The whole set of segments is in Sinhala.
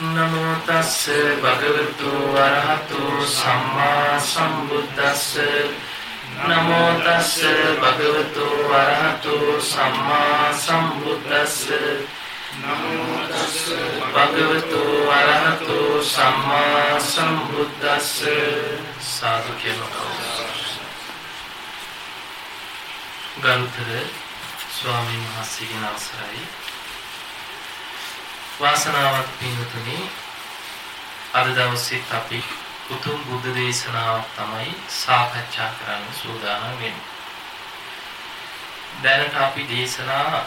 නමෝ තස්ස භගවතු වරහතු සම්මා සම්බුද්දස්ස. නමෝ තස්ස භගවතු වරහතු සම්මා සම්බුද්දස්ස. නමෝ තස්ස භගවතු වරහතු සම්මා සම්බුද්දස්ස. සාදු කියනවා. ගරුතර ස්වාමීන් වහන්සේගේ අවසරයි. වාසනාවක් පින්තුනි අද දවසේත් අපි උතුම් බුද්ධ දේශනාවක් තමයි සාකච්ඡා කරන්න සූදානම් වෙන්නේ. දැනට අපි දේශනා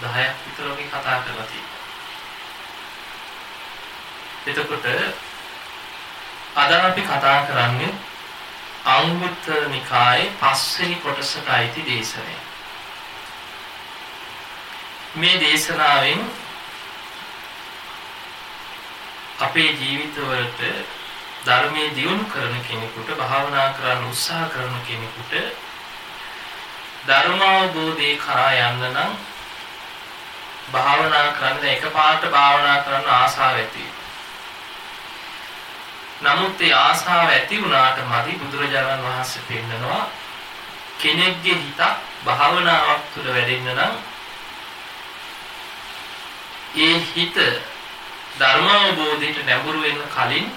10ක් විතර වගේ කතා කරලා තියෙනවා. එතකොට අද අපි කතා කරන්නේ අංගුත්තර නිකායේ පස්වෙනි කොටසට අයිති දේශනය. මේ දේශනාවෙන් අපේ ජීවිතවලට ධර්මයේ දියුණු කරන කෙනෙකුට භාවනා කරන්න උත්සාහ කරන කෙනෙකුට ධර්මාවබෝධේ කරා යන්න නම් භාවනා කරන්න එකපාරට භාවනා කරන්න ආසාව ඇති නමුත් ඒ ආසාව ඇති වුණාට මදි බුදුරජාණන් වහන්සේ පෙන්නනවා කෙනෙක්ගේ හිතක් භාවනාවක් තුළ වැඩෙන්න නම් ඒ හිත ධර්මාවබෝධයට නැඹුරු වෙන්න කලින්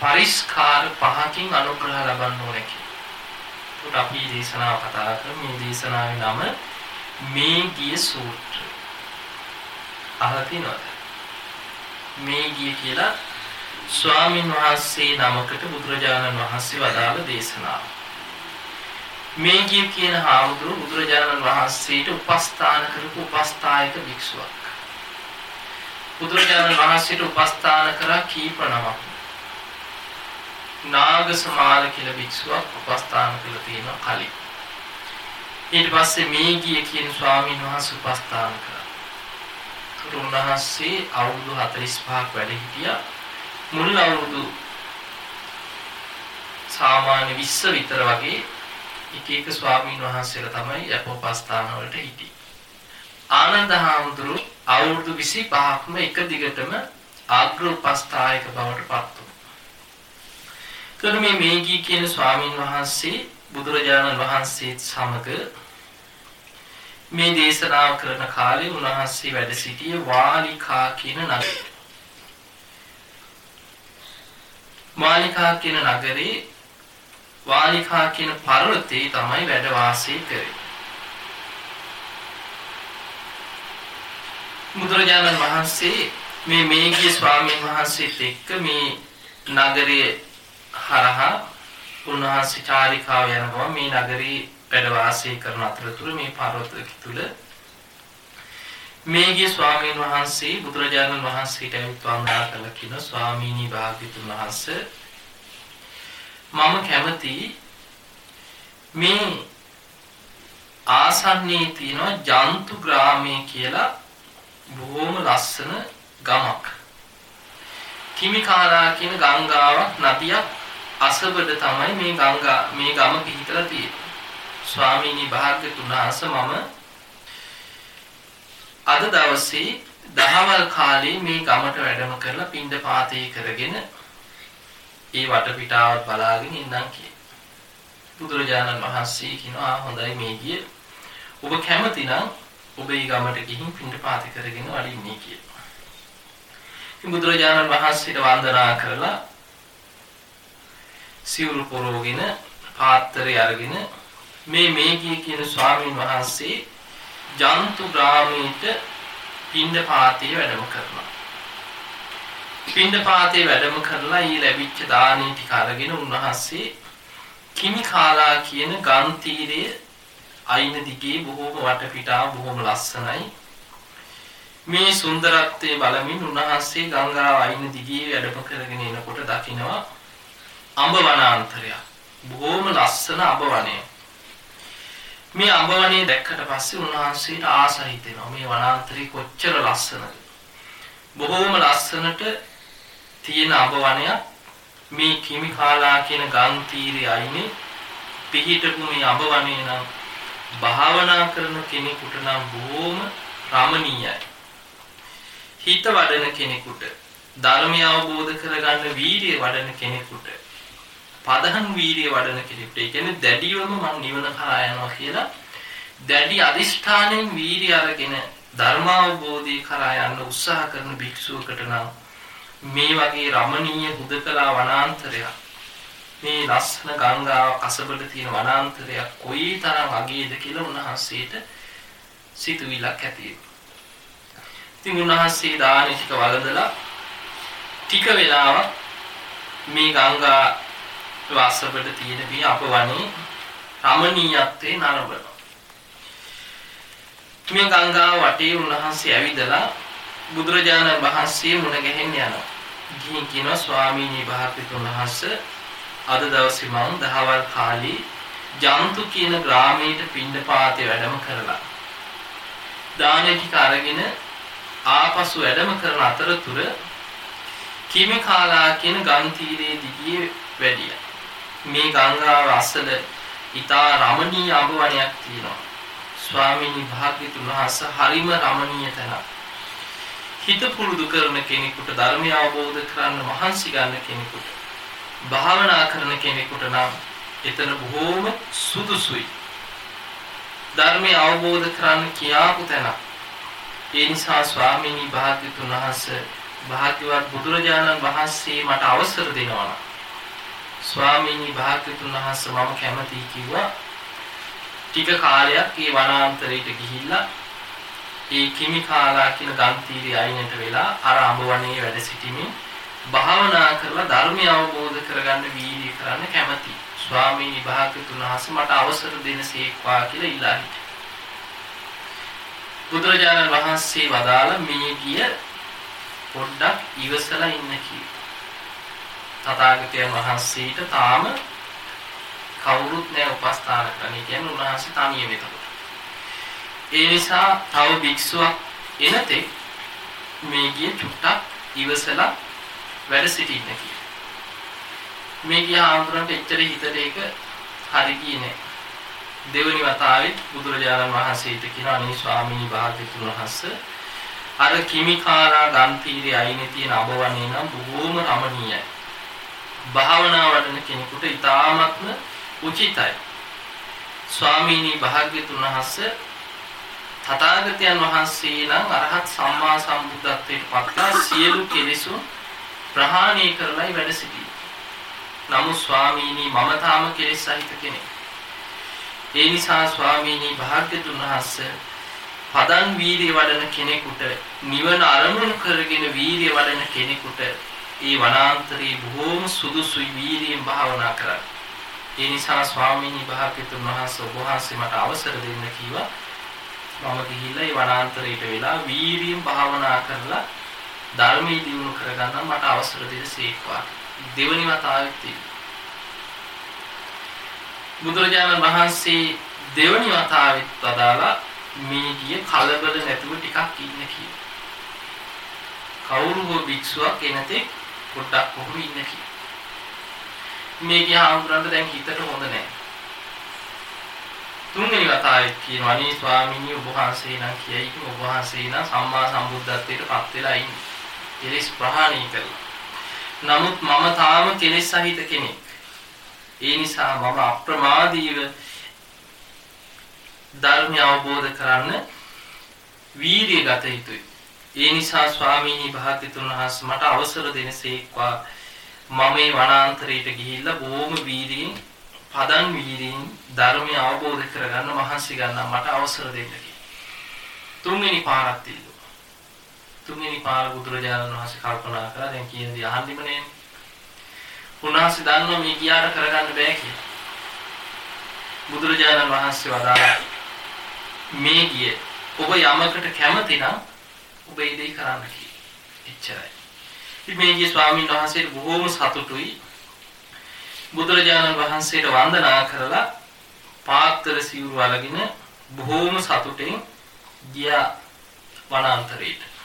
පරිස්කාර පහකින් අනුග්‍රහ ලබන්න ඕනේ කියලා. අපි දේශනාව කතා කරමු. මේ දේශනාවේ නම මේ ගිය සූත්‍රය. අහලා තියෙනවද? මේ ගිය කියලා ස්වාමින් වහන්සේ නමකට බුදුරජාණන් වහන්සේ වදාළ දේශනාව. මේ ගිය කියන හාමුදුරුවෝ බුදුරජාණන් වහන්සේට උපස්ථාන කරපු උපස්ථායක භික්ෂුවක්. බුදුරජාණන් වහන්සේට උපස්ථාන කරා කීප නමක්. නාගසමාල කියලා භික්ෂුවක් උපස්ථාන කළා තියෙනවා කලින්. ඊට පස්සේ මේගිය කියන ස්වාමීන් වහන්සේ උපස්ථාන කරා. උන්වහන්සේ අවුරුදු 45ක් වැඩ හිටියා. මුල් අවුරුදු සාමාන්‍ය 20 විතර වගේ එක එක ස්වාමීන් වහන්සේලා තමයි අපෝපස්ථාන වලට හිටියේ. ආනන්ද හාමුදුරුවෝ අවුරුදු 25ක්ම එක දිගටම ආග්‍ර උපස්ථායක බවට පත් වුණා. කර මේ මේගී කියන ස්වාමින් වහන්සේ බුදුරජාණන් වහන්සේත් සමග මේ දේශනාව කරන කාලේ උන්වහන්සේ වැඩ සිටියේ වාලිකා කියන නගරේ. වාලිකා කියන නගරේ වාලිකා කියන පර්වතේ තමයි වැඩ වාසය කරේ. බුදුරජාණන් වහන්සේ මේ මේගිය ස්වාමීන් වහන්සේත් එක්ක මේ නගරයේ හරහා උන්වහන්සේ චාරිකාව යනවා. මේ නගරේ වැඩ වාසය කරන අතරතුර මේ පර්වතක තුල මේගිය ස්වාමීන් වහන්සේ බුදුරජාණන් වහන්සේට ඇවිත් වන්දනා කළ කියන ස්වාමීනි භාග්‍යතුන් වහන්සේ මම කැමති මේ ආසන්නයේ තියෙන ජන්තු ග්‍රාමයේ කියලා බොහොම ලස්සන ගමක්. කිමිකාරා කියන ගංගාවක් නදියක් අසබඩ තමයි මේ ගංගා මේ ගම පිහිටලා තියෙන්නේ. ස්වාමීනි භාග්‍යතුන් වහන්සේ මම අද දවසේ දහවල් කාලේ මේ ගමට වැඩම කරලා පින්ඳ පාතේ කරගෙන ඒ වටපිටාවත් බලාගෙන ඉන්නම් කිය. බුදුරජාණන් වහන්සේ කියනවා හොඳයි මේ ගිය ඔබ කැමති නම් ඔබේ ගමට ගිහින් පින්ඩපාත කරගෙන වඩින්නේ කියලා. ඉතින් බුදුරජාණන් වහන්සේට වන්දනා කරලා සිවුරු පොරවගෙන පාත්‍රය අරගෙන මේ මේකී කියන ස්වාමීන් වහන්සේ ජන්තු ග්‍රාමයට පින්ඩපාතේ වැඩම කරනවා. පින්ඩපාතේ වැඩම කරලා ඊ ලැබිච්ච දානි ටික අරගෙන උන්වහන්සේ කිමි කාලා කියන ගම් තීරයේ අයින දිගේ බොහෝම වටපිටාව බොහොම ලස්සනයි. මේ සුන්දරත්වයේ බලමින් උන්වහන්සේ ගංගාව අයින දිගේ වැඩම කරගෙන එනකොට දකිනවා අඹ වනාන්තරයක්. බොහොම ලස්සන අඹ වනය. මේ අඹ වනය දැක්කට පස්සේ උන්වහන්සේට ආස හිතෙනවා මේ වනාන්තරي කොච්චර ලස්සනද. බොහොම ලස්සනට තියෙන අඹ වනයක් මේ කිමිකාලා කියන ගම් තීරයේ අයිනේ පිහිටපු මේ අඹ වනයේ නම් භාවනා කරන කෙනෙකුට නම් බොහොම රමණීයයි. හිත වඩන කෙනෙකුට ධර්මය අවබෝධ කරගන්න වීරිය වඩන කෙනෙකුට පදහන් වීරිය වඩන කෙනෙකුට ඒ කියන්නේ දැඩිවම මම නිවන කරා යනවා කියලා දැඩි අදිෂ්ඨානෙන් වීරිය අරගෙන ධර්මාවබෝධය කරා යන්න උත්සාහ කරන භික්ෂුවකට නම් මේ වගේ රමණීය හුදකලා වනාන්තරයක් මේ ලස්සන ගංගාව කසබල තියෙන වනාන්තරයක් කොයි තරම් අගේද කියලා උන්වහන්සේට සිතුවිල්ලක් ඇති ඉතින් උන්වහන්සේ දාන ටික වළඳලා ටික වෙලාවක් මේ ගංගා වාසබඩ තියෙන මේ අපවණේ රමණීයත්වේ නරඹනවා. මේ ගංගා වටේ උන්වහන්සේ ඇවිදලා බුදුරජාණන් වහන්සේ මුණ ගැහෙන්න යනවා. ගිහින් කියනවා ස්වාමීනි භාග්‍යතුන් වහන්සේ අද දවසේ මම දහවල් කාලේ ජන්තු කියන ග්‍රාමයට පින්ඩපාතේ වැඩම කරලා දානෙ ටික අරගෙන ආපසු වැඩම කරන අතරතුර කිමිකාලා කියන ගම් තීරයේ දිගේ වැඩියා. මේ ගංගාව අසල ඊතා රමණීය අඹවණයක් තියෙනවා. ස්වාමීනි භාග්‍යතුන් වහන්සේ හරිම රමණීය තැනක්. හිත පුරුදු කරන කෙනෙකුට ධර්මය අවබෝධ කරගන්න මහන්සි ගන්න කෙනෙකුට භාවනා කරන කෙනෙකුට නම් එතන බොහෝම සුදුසුයි. ධර්මය අවබෝධ කරගන්න කියාපු තැනක්. ඒ නිසා ස්වාමීනි භාග්‍යතුන් වහන්සේ භාග්‍යවත් බුදුරජාණන් වහන්සේ මට අවසර දෙනවා. ස්වාමීනි භාග්‍යතුන් වහන්සේ මම කැමතියි කිව්වා. ටික කාලයක් මේ වනාන්තරයට ගිහිල්ලා ඒ කිමිකාලා කියන ගම්තීරය අයිනට වෙලා අර අඹවණේ වැඩ සිටිමින් භාවනා කරලා ධර්මය අවබෝධ කරගන්න වීර්ය කරන්න කැමති. ස්වාමීනි භාග්‍යතුන් වහන්සේ මට අවසර දෙනසේක්වා කියලා ඉල්ලා හිටියා. බුදුරජාණන් වහන්සේ වදාළ මේ ගිය පොඩ්ඩක් ඉවසලා ඉන්න කිව්වා. තථාගතයන් වහන්සේට තාම කවුරුත් නැහැ උපස්ථාන කරන්න. කියන්නේ උන්වහන්සේ තනියම එතකොට. ඒ නිසා තව භික්ෂුවක් එනතෙක් මේ ගිය චුට්ටක් ඉවසලා වැඩ සිටින්න කියලා. මේ ගිය ආන්තරන්ට එච්චර හිතට ඒක හරි ගියේ නැහැ. දෙවනි වතාවෙත් බුදුරජාණන් වහන්සේට කියන අනේ ස්වාමීනි භාග්‍යතුන් වහන්සේ අර කිමිකාරා ගම්පීරේ අයිනේ තියෙන අබවණේ නම් බොහෝම රමණීයයි. භාවනා වඩන කෙනෙකුට ඊ타ත්ම උචිතයි. ස්වාමීනි භාග්‍යතුන් වහන්සේ තථාගතයන් වහන්සේ නම් අරහත් සම්මා සම්බුද්ධත්වයට පත්ලා සියලු කෙලෙසුන් ප්‍රහාණය කරලායි වැඩ සිටියේ. නමුත් ස්වාමීනි මම තාම කෙලෙස් සහිත කෙනෙක්. ඒ නිසා ස්වාමීනි භාග්‍යතුන් වහන්සේ පදන් වීර්ය වඩන කෙනෙකුට නිවන අරමුණු කරගෙන වීර්ය වඩන කෙනෙකුට ඒ වනාන්තරේ බොහෝම සුදුසුයි වීර්යයෙන් භාවනා කරන්න. ඒ නිසා ස්වාමීනි භාග්‍යතුන් වහන්සේ ඔබ වහන්සේ මට අවසර දෙන්න කිව්වා. මම ගිහිල්ලා ඒ වනාන්තරයට වෙලා වීරියෙන් භාවනා කරලා ධර්මයේ දියුණු කරගන්න මට අවසර දෙසේක්වා. දෙවනි වතාවෙත් බුදුරජාණන් වහන්සේ දෙවනි වතාවෙත් වදාලා මේ ගිය කලබල නැතුව ටිකක් ඉන්න කියලා. කවුරු හෝ භික්ෂුවක් එනතේ පොඩ්ඩක් කොහොම ඉන්න කියලා. මේ ගිය ආන්දරන්ට දැන් හිතට හොඳ නැහැ. තුන්වෙනි වතාවෙත් කියනවා අනේ ස්වාමීනි ඔබ වහන්සේ නම් කියයි ඔබ වහන්සේ නම් සම්මා සම්බුද්ධත්වයට පත් වෙලා ඉන්නේ. කෙලෙස් ප්‍රහාණය කරලා. නමුත් මම තාම කෙලෙස් සහිත කෙනෙක්. ඒ නිසා මම අප්‍රමාදීව ධර්මය අවබෝධ කරන්න වීර්යය ගත යුතුයි. ඒ නිසා ස්වාමීනි භාග්‍යතුන් වහන්සේ මට අවසර දෙනසේක්වා මම මේ වනාන්තරයට ගිහිල්ලා බොහොම වීර්යයෙන් පදන් වීරියෙන් ධර්මය අවබෝධ කරගන්න මහන්සි ගන්න මට අවසර දෙන්න තුන්වෙනි පාරක් තිල්ලුවා. තුන්වෙනි පාර බුදුරජාණන් වහන්සේ කල්පනා කළා දැන් කියන දේ අහන්නෙම නෑනේ. උන්වහන්සේ දන්නවා මේ කියාට කරගන්න බෑ කියලා. බුදුරජාණන් වහන්සේ වදාළා මේ ගිය ඔබ යමකට කැමති නම් ඔබ ඒ දේ කරන්න කියලා. එච්චරයි. ඉතින් මේ ගිය ස්වාමීන් වහන්සේට බොහෝම සතුටුයි බුදුරජාණන් වහන්සේට වන්දනා කරලා පාත්‍ර සිවුරු අරගෙන බොහෝම සතුටෙන් ගියා වනාන්තරයට.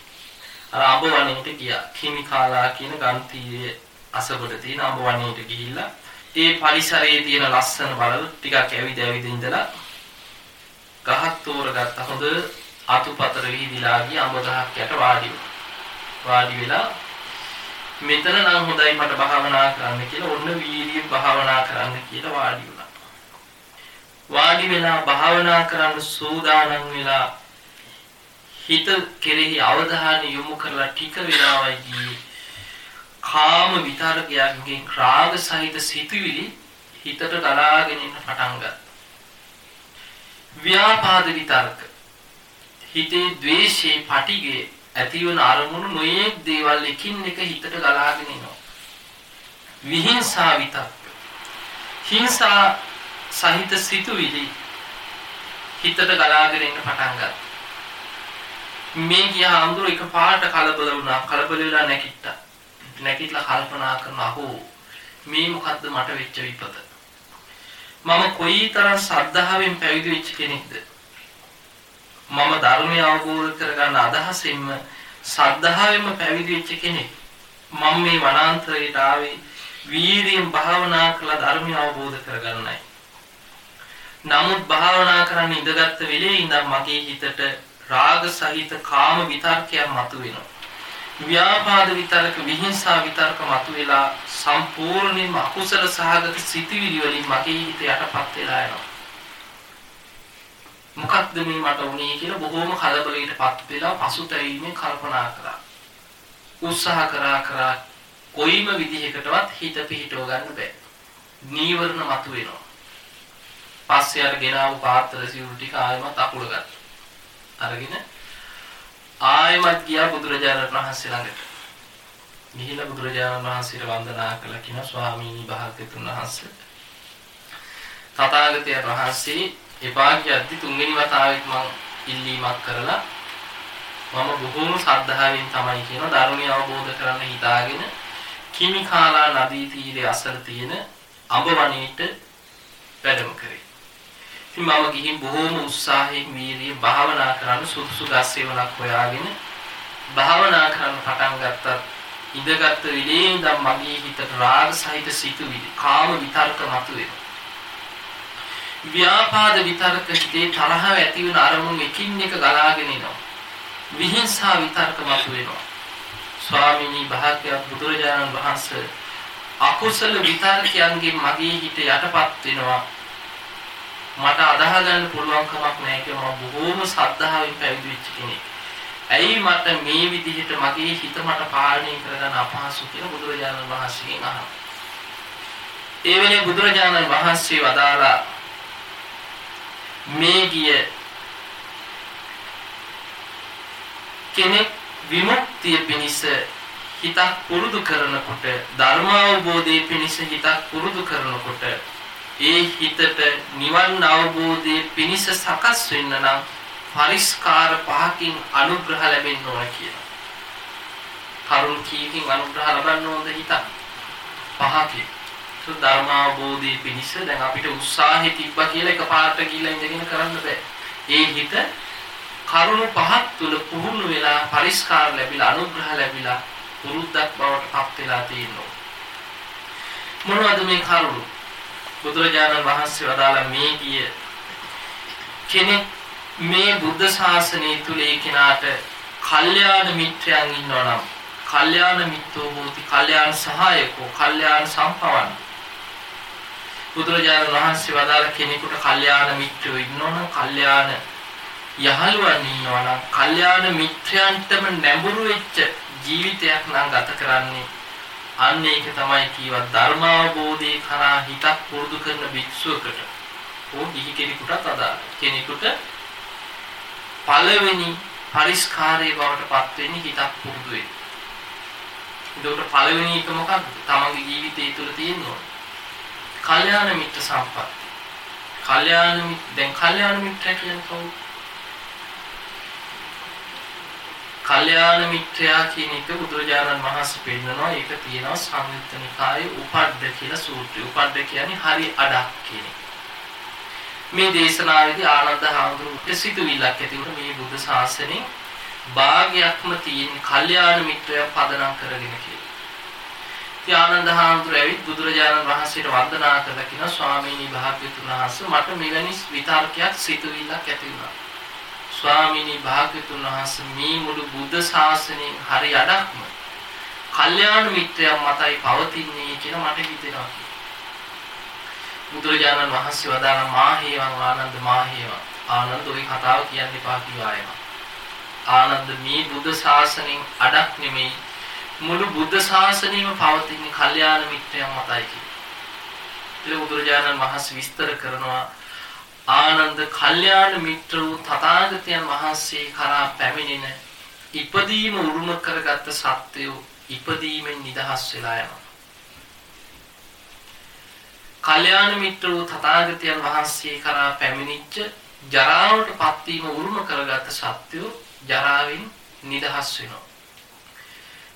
අර අඹ වනයේට ගියා. කිමිකාලා කියන ගන්තියේ අසබඩ තියෙන අඹ වනයේට ගිහිල්ලා ඒ පරිසරයේ තියෙන ලස්සන බලල ටිකක් ඇවිද ඇවිද ඉඳලා ගහක් තෝරගත්ත හොඳ අතුපතර විහිදිලා ගිය අඹ ගහක් යට වාඩි වුණා. වාඩි වෙලා මෙතන නම් හොඳයි මට භාවනා කරන්න කියලා ඔන්න වීර්ය භාවනා කරන්න කියලා වාඩි වුණා. වාඩි වෙලා භාවනා කරන්න සූදානම් වෙලා හිත කෙරෙහි අවධානය යොමු කරලා ටික වෙලාවයි ගියේ කාම විතරකයන්ගෙන් රාග සහිත සිතුවිලි හිතට ගලාගෙන ඉන්න පටන් ගත්තා. ව්‍යාපාද විතර්ක හිතේ ද්වේෂේ පටිගේ ඇතිවන අරමුණු නොයේක් දේවල් එකින් එක හිතට ගලාගෙන එනවා. විහිංසා විතර්ක හිංසා සහිත සිතුවිලි හිතට ගලාගෙන එන්න පටන් ගත්තා. මේ ගිය හාමුදුරුවෝ එකපාරට කලබල වුණා. කලබල වෙලා නැගිට්ටා. නැගිටලා කල්පනා කරනවා අහෝ මේ මොකද්ද මට වෙච්ච විපත. මම කොයිතරම් ශ්‍රද්ධාවෙන් පැවිදි වෙච්ච කෙනෙක්ද? මම ධර්මය අවබෝධ කරගන්න අදහසින්ම ශ්‍රද්ධාවෙන්ම පැවිදි වෙච්ච කෙනෙක්. මම මේ වනාන්තරයට ආවේ වීරියෙන් භාවනා කළ ධර්මය අවබෝධ කරගන්නයි. නමුත් භාවනා කරන්න ඉඳගත්ත වෙලේ ඉඳන් මගේ හිතට රාග සහිත කාම විතර්කයක් මතුවෙනවා. ව්‍යාපාද විතරක විහිංසා විතරක මතුවෙලා සම්පූර්ණයෙන්ම අකුසල සහගත සිතිවිලි වලින් මගේ හිත යටපත් වෙලා යනවා. මොකක්ද මේ මට වුනේ කියලා බොහොම කලබලයකටපත් වෙලා පසුතැවීමෙන් කල්පනා කරා. උත්සාහ කරා කරා කොයිම විදිහකටවත් හිත පිහිටව ගන්න බෑ. නීවරණ මතුවෙනවා. පස්සේ අර ගෙනාවු පාත්‍ර සිවුරු ටික ආයෙමත් අකුල ගත්තා. අරගෙන ආයෙමත් ගියා බුදුරජාණන් වහන්සේ ළඟට. ගිහිලා බුදුරජාණන් වහන්සේට වන්දනා කළා කියන ස්වාමීනි භාග්‍යතුන් වහන්සේ. තථාගතයන් වහන්සේ එපා කියද්දි තුන්වෙනි වතාවෙත් මම ඉල්ලීමක් කරලා මම බොහෝම ශ්‍රද්ධාවෙන් තමයි කියන ධර්මය අවබෝධ කරන්න හිතාගෙන කිමිකාලා නදී තීරයේ අසල තියෙන අඹ වනයේට වැඩම කරේ. ඉතින් මම ගිහින් බොහෝම උත්සාහයෙන් වීර්යයෙන් භාවනා කරන්න සුදුසු ගස්සේවලක් හොයාගෙන භාවනා කරන්න පටන් ගත්තා. ඉඳගත් විලේ ඉඳන් මගේ හිතට රාග සහිත සිතුවිලි, කාම විතර්ක මතුවෙනවා. ව්‍යාපාද විතර්ක හිතේ තරහ ඇති වෙන අරමුණු එකින් එක ගලාගෙන එනවා. විහිංසා විතර්ක මතුවෙනවා. ස්වාමීනි භාග්‍යවත් බුදුරජාණන් වහන්සේ අකුසල විතර්කයන්ගෙන් මගේ හිත යටපත් වෙනවා. මට අදාහ ගන්න පුළුවන් කමක් නැහැ කියලා මම බොහෝම ශ්‍රද්ධාවෙන් පැවිදි වෙච්ච කෙනෙක්. ඇයි මට මේ විදිහට මගේ හිත මට පාලනය කරගන්න අපහසු කියලා බුදුරජාණන් වහන්සේගෙන් අහනවා. ඒ වෙලේ බුදුරජාණන් වහන්සේ වදාලා මේ ගිය කෙනෙක් විමුක්තිය පිණිස හිතක් පුරුදු කරනකොට ධර්මාවබෝධයේ පිණිස හිතක් පුරුදු කරනකොට ඒ හිතට නිවන් අවබෝධයේ පිණිස සකස් වෙන්න නම් පරිස්කාර පහකින් අනුග්‍රහ ලැබෙන්න ඕන කියලා. කරුණ කීකින් අනුග්‍රහ ලබන්න ඕනද හිත? පහකින්. ඒ ධර්මාවබෝධයේ පිණිස දැන් අපිට උත්සාහය තිබ්බා කියලා එකපාරට ගිහිල්ලා ඉඳගෙන කරන්න බෑ. ඒ හිත කරුණ පහක් තුල පුහුණු වෙලා පරිස්කාර ලැබිලා අනුග්‍රහ ලැබිලා පුරුද්දක් බවට පත් වෙලා තියෙනවා. මොනවද මේ කරුණ? බුදුරජාණන් වහන්සේ වදාළ මේ ගිය කෙනෙක් මේ බුද්ධ ශාසනය තුල ඒ කෙනාට කල්යාණ මිත්‍රයන් ඉන්නවා නම් කල්යාණ මිත්‍රෝ හෝති කල්යාණ සහායකෝ කල්යාණ සම්පවන් බුදුරජාණන් වහන්සේ වදාළ කෙනෙකුට කල්යාණ මිත්‍රයෝ ඉන්නවා නම් කල්යාණ යහළුවන් ඉන්නවා නම් කල්යාණ මිත්‍රයන්ටම නැඹුරු වෙච්ච ජීවිතයක් නම් ගත කරන්නේ අන්න ඒක තමයි කීවත් ධර්මාවබෝධේ කරා හිතක් පුරුදු කරන භික්ෂුවකට ඕ ගිහි කෙනෙකුටත් අදාළ කෙනෙකුට පළවෙනි පරිස්කාරයේ බවට පත් වෙන්නේ හිතක් පුරුදු වෙන්න. ඒකට පළවෙනි එක මොකක්ද? තමන්ගේ ජීවිතය තුළ තියෙනවා. කල්යාණ මිත්‍ර සම්පත්. කල්යාණ මිත්‍ර දැන් කල්යාණ මිත්‍ර කියන්නේ කවුද? කල්යාණ මිත්‍රයා කියන එක බුදුරජාණන් වහන්සේ පෙන්නනවා ඒක තියෙනවා සංයුත්ත නිකායේ උපද්ද කියලා සූත්‍රය. උපද්ද කියන්නේ හරි අඩක් කියන එක. මේ දේශනාවේදී ආනන්ද හාමුදුරුවෝ සිතුවිල්ලක් ඇති වුණා මේ බුද්ධ ශාසනයේ භාගයක්ම තියෙන කල්යාණ මිත්‍රයා පදනම් කරගෙන කියලා. ඉතින් ආනන්ද හාමුදුරුවෝ ඇවිත් බුදුරජාණන් වහන්සේට වන්දනා කළා කියනවා ස්වාමීනි භාග්‍යතුන් වහන්සේ මට මෙවැනි විතර්කයක් සිතුවිල්ලක් ඇති වුණා. ස්වාමිනී භාග්‍යතුන් වහන්සේ මේ මුළු බුද්ධ ශාසනයෙන් හරි අඩක්ම කල්යාණ මිත්‍රයන් මතයි පවතින්නේ කියලා මට හිතෙනවා. බුදුරජාණන් වහන්සේ වදාළ මාහේවං ආනන්ද මාහේවං ආනන්ද ওই කතාව කියන්න එපා කිව්වා ආනන්ද මේ බුද්ධ ශාසනයෙන් අඩක් නෙමෙයි මුළු බුද්ධ ශාසනයම පවතින කල්යාණ මිත්‍රයන් මතයි කියලා. බුදුරජාණන් වහන්සේ විස්තර කරනවා ආනන්ද කල්යාණ මිත්‍ර වූ තථාගතයන් වහන්සේ කරා පැමිණෙන ඉපදීම උරුම කරගත් සත්‍යෝ ඉපදීමෙන් නිදහස් වෙලා යනවා. කල්යාණ මිත්‍ර වූ තථාගතයන් වහන්සේ කරා පැමිණිච්ච ජරාවට පත්වීම උරුම කරගත් සත්‍යෝ ජරාවෙන් නිදහස් වෙනවා.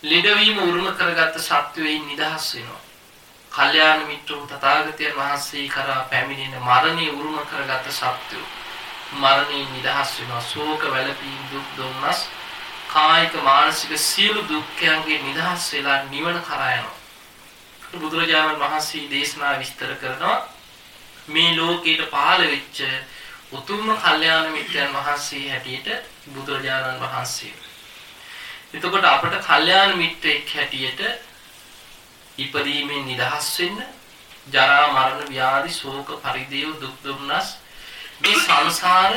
ලෙඩවීම උරුම කරගත් සත්වයෙන් නිදහස් වෙනවා. කල්යාණ මිත්‍ර වූ තථාගතයන් වහන්සේ කරා පැමිණෙන මරණය උරුම කරගත් සත්‍යෝ මරණයෙන් නිදහස් වෙනවා. ශෝක වැළපීම් දුක් දුම්නස් කායික මානසික සියලු දුක්ඛයන්ගේ නිදහස් වෙලා නිවන කරා යනවා. බුදුරජාණන් වහන්සේ දේශනා විස්තර කරනවා මේ ලෝකයට පහළ වෙච්ච උතුම්ම කල්යාණ මිත්‍රයන් වහන්සේ හැටියට බුදුරජාණන් වහන්සේ. එතකොට අපට කල්යාණ මිත්‍රෙක් හැටියට ඉපදීමෙන් නිදහස් වෙන්න ජරා මරණ ව්‍යාධි ශෝක පරිදේව දුක් දුම්නස් මේ සංසාර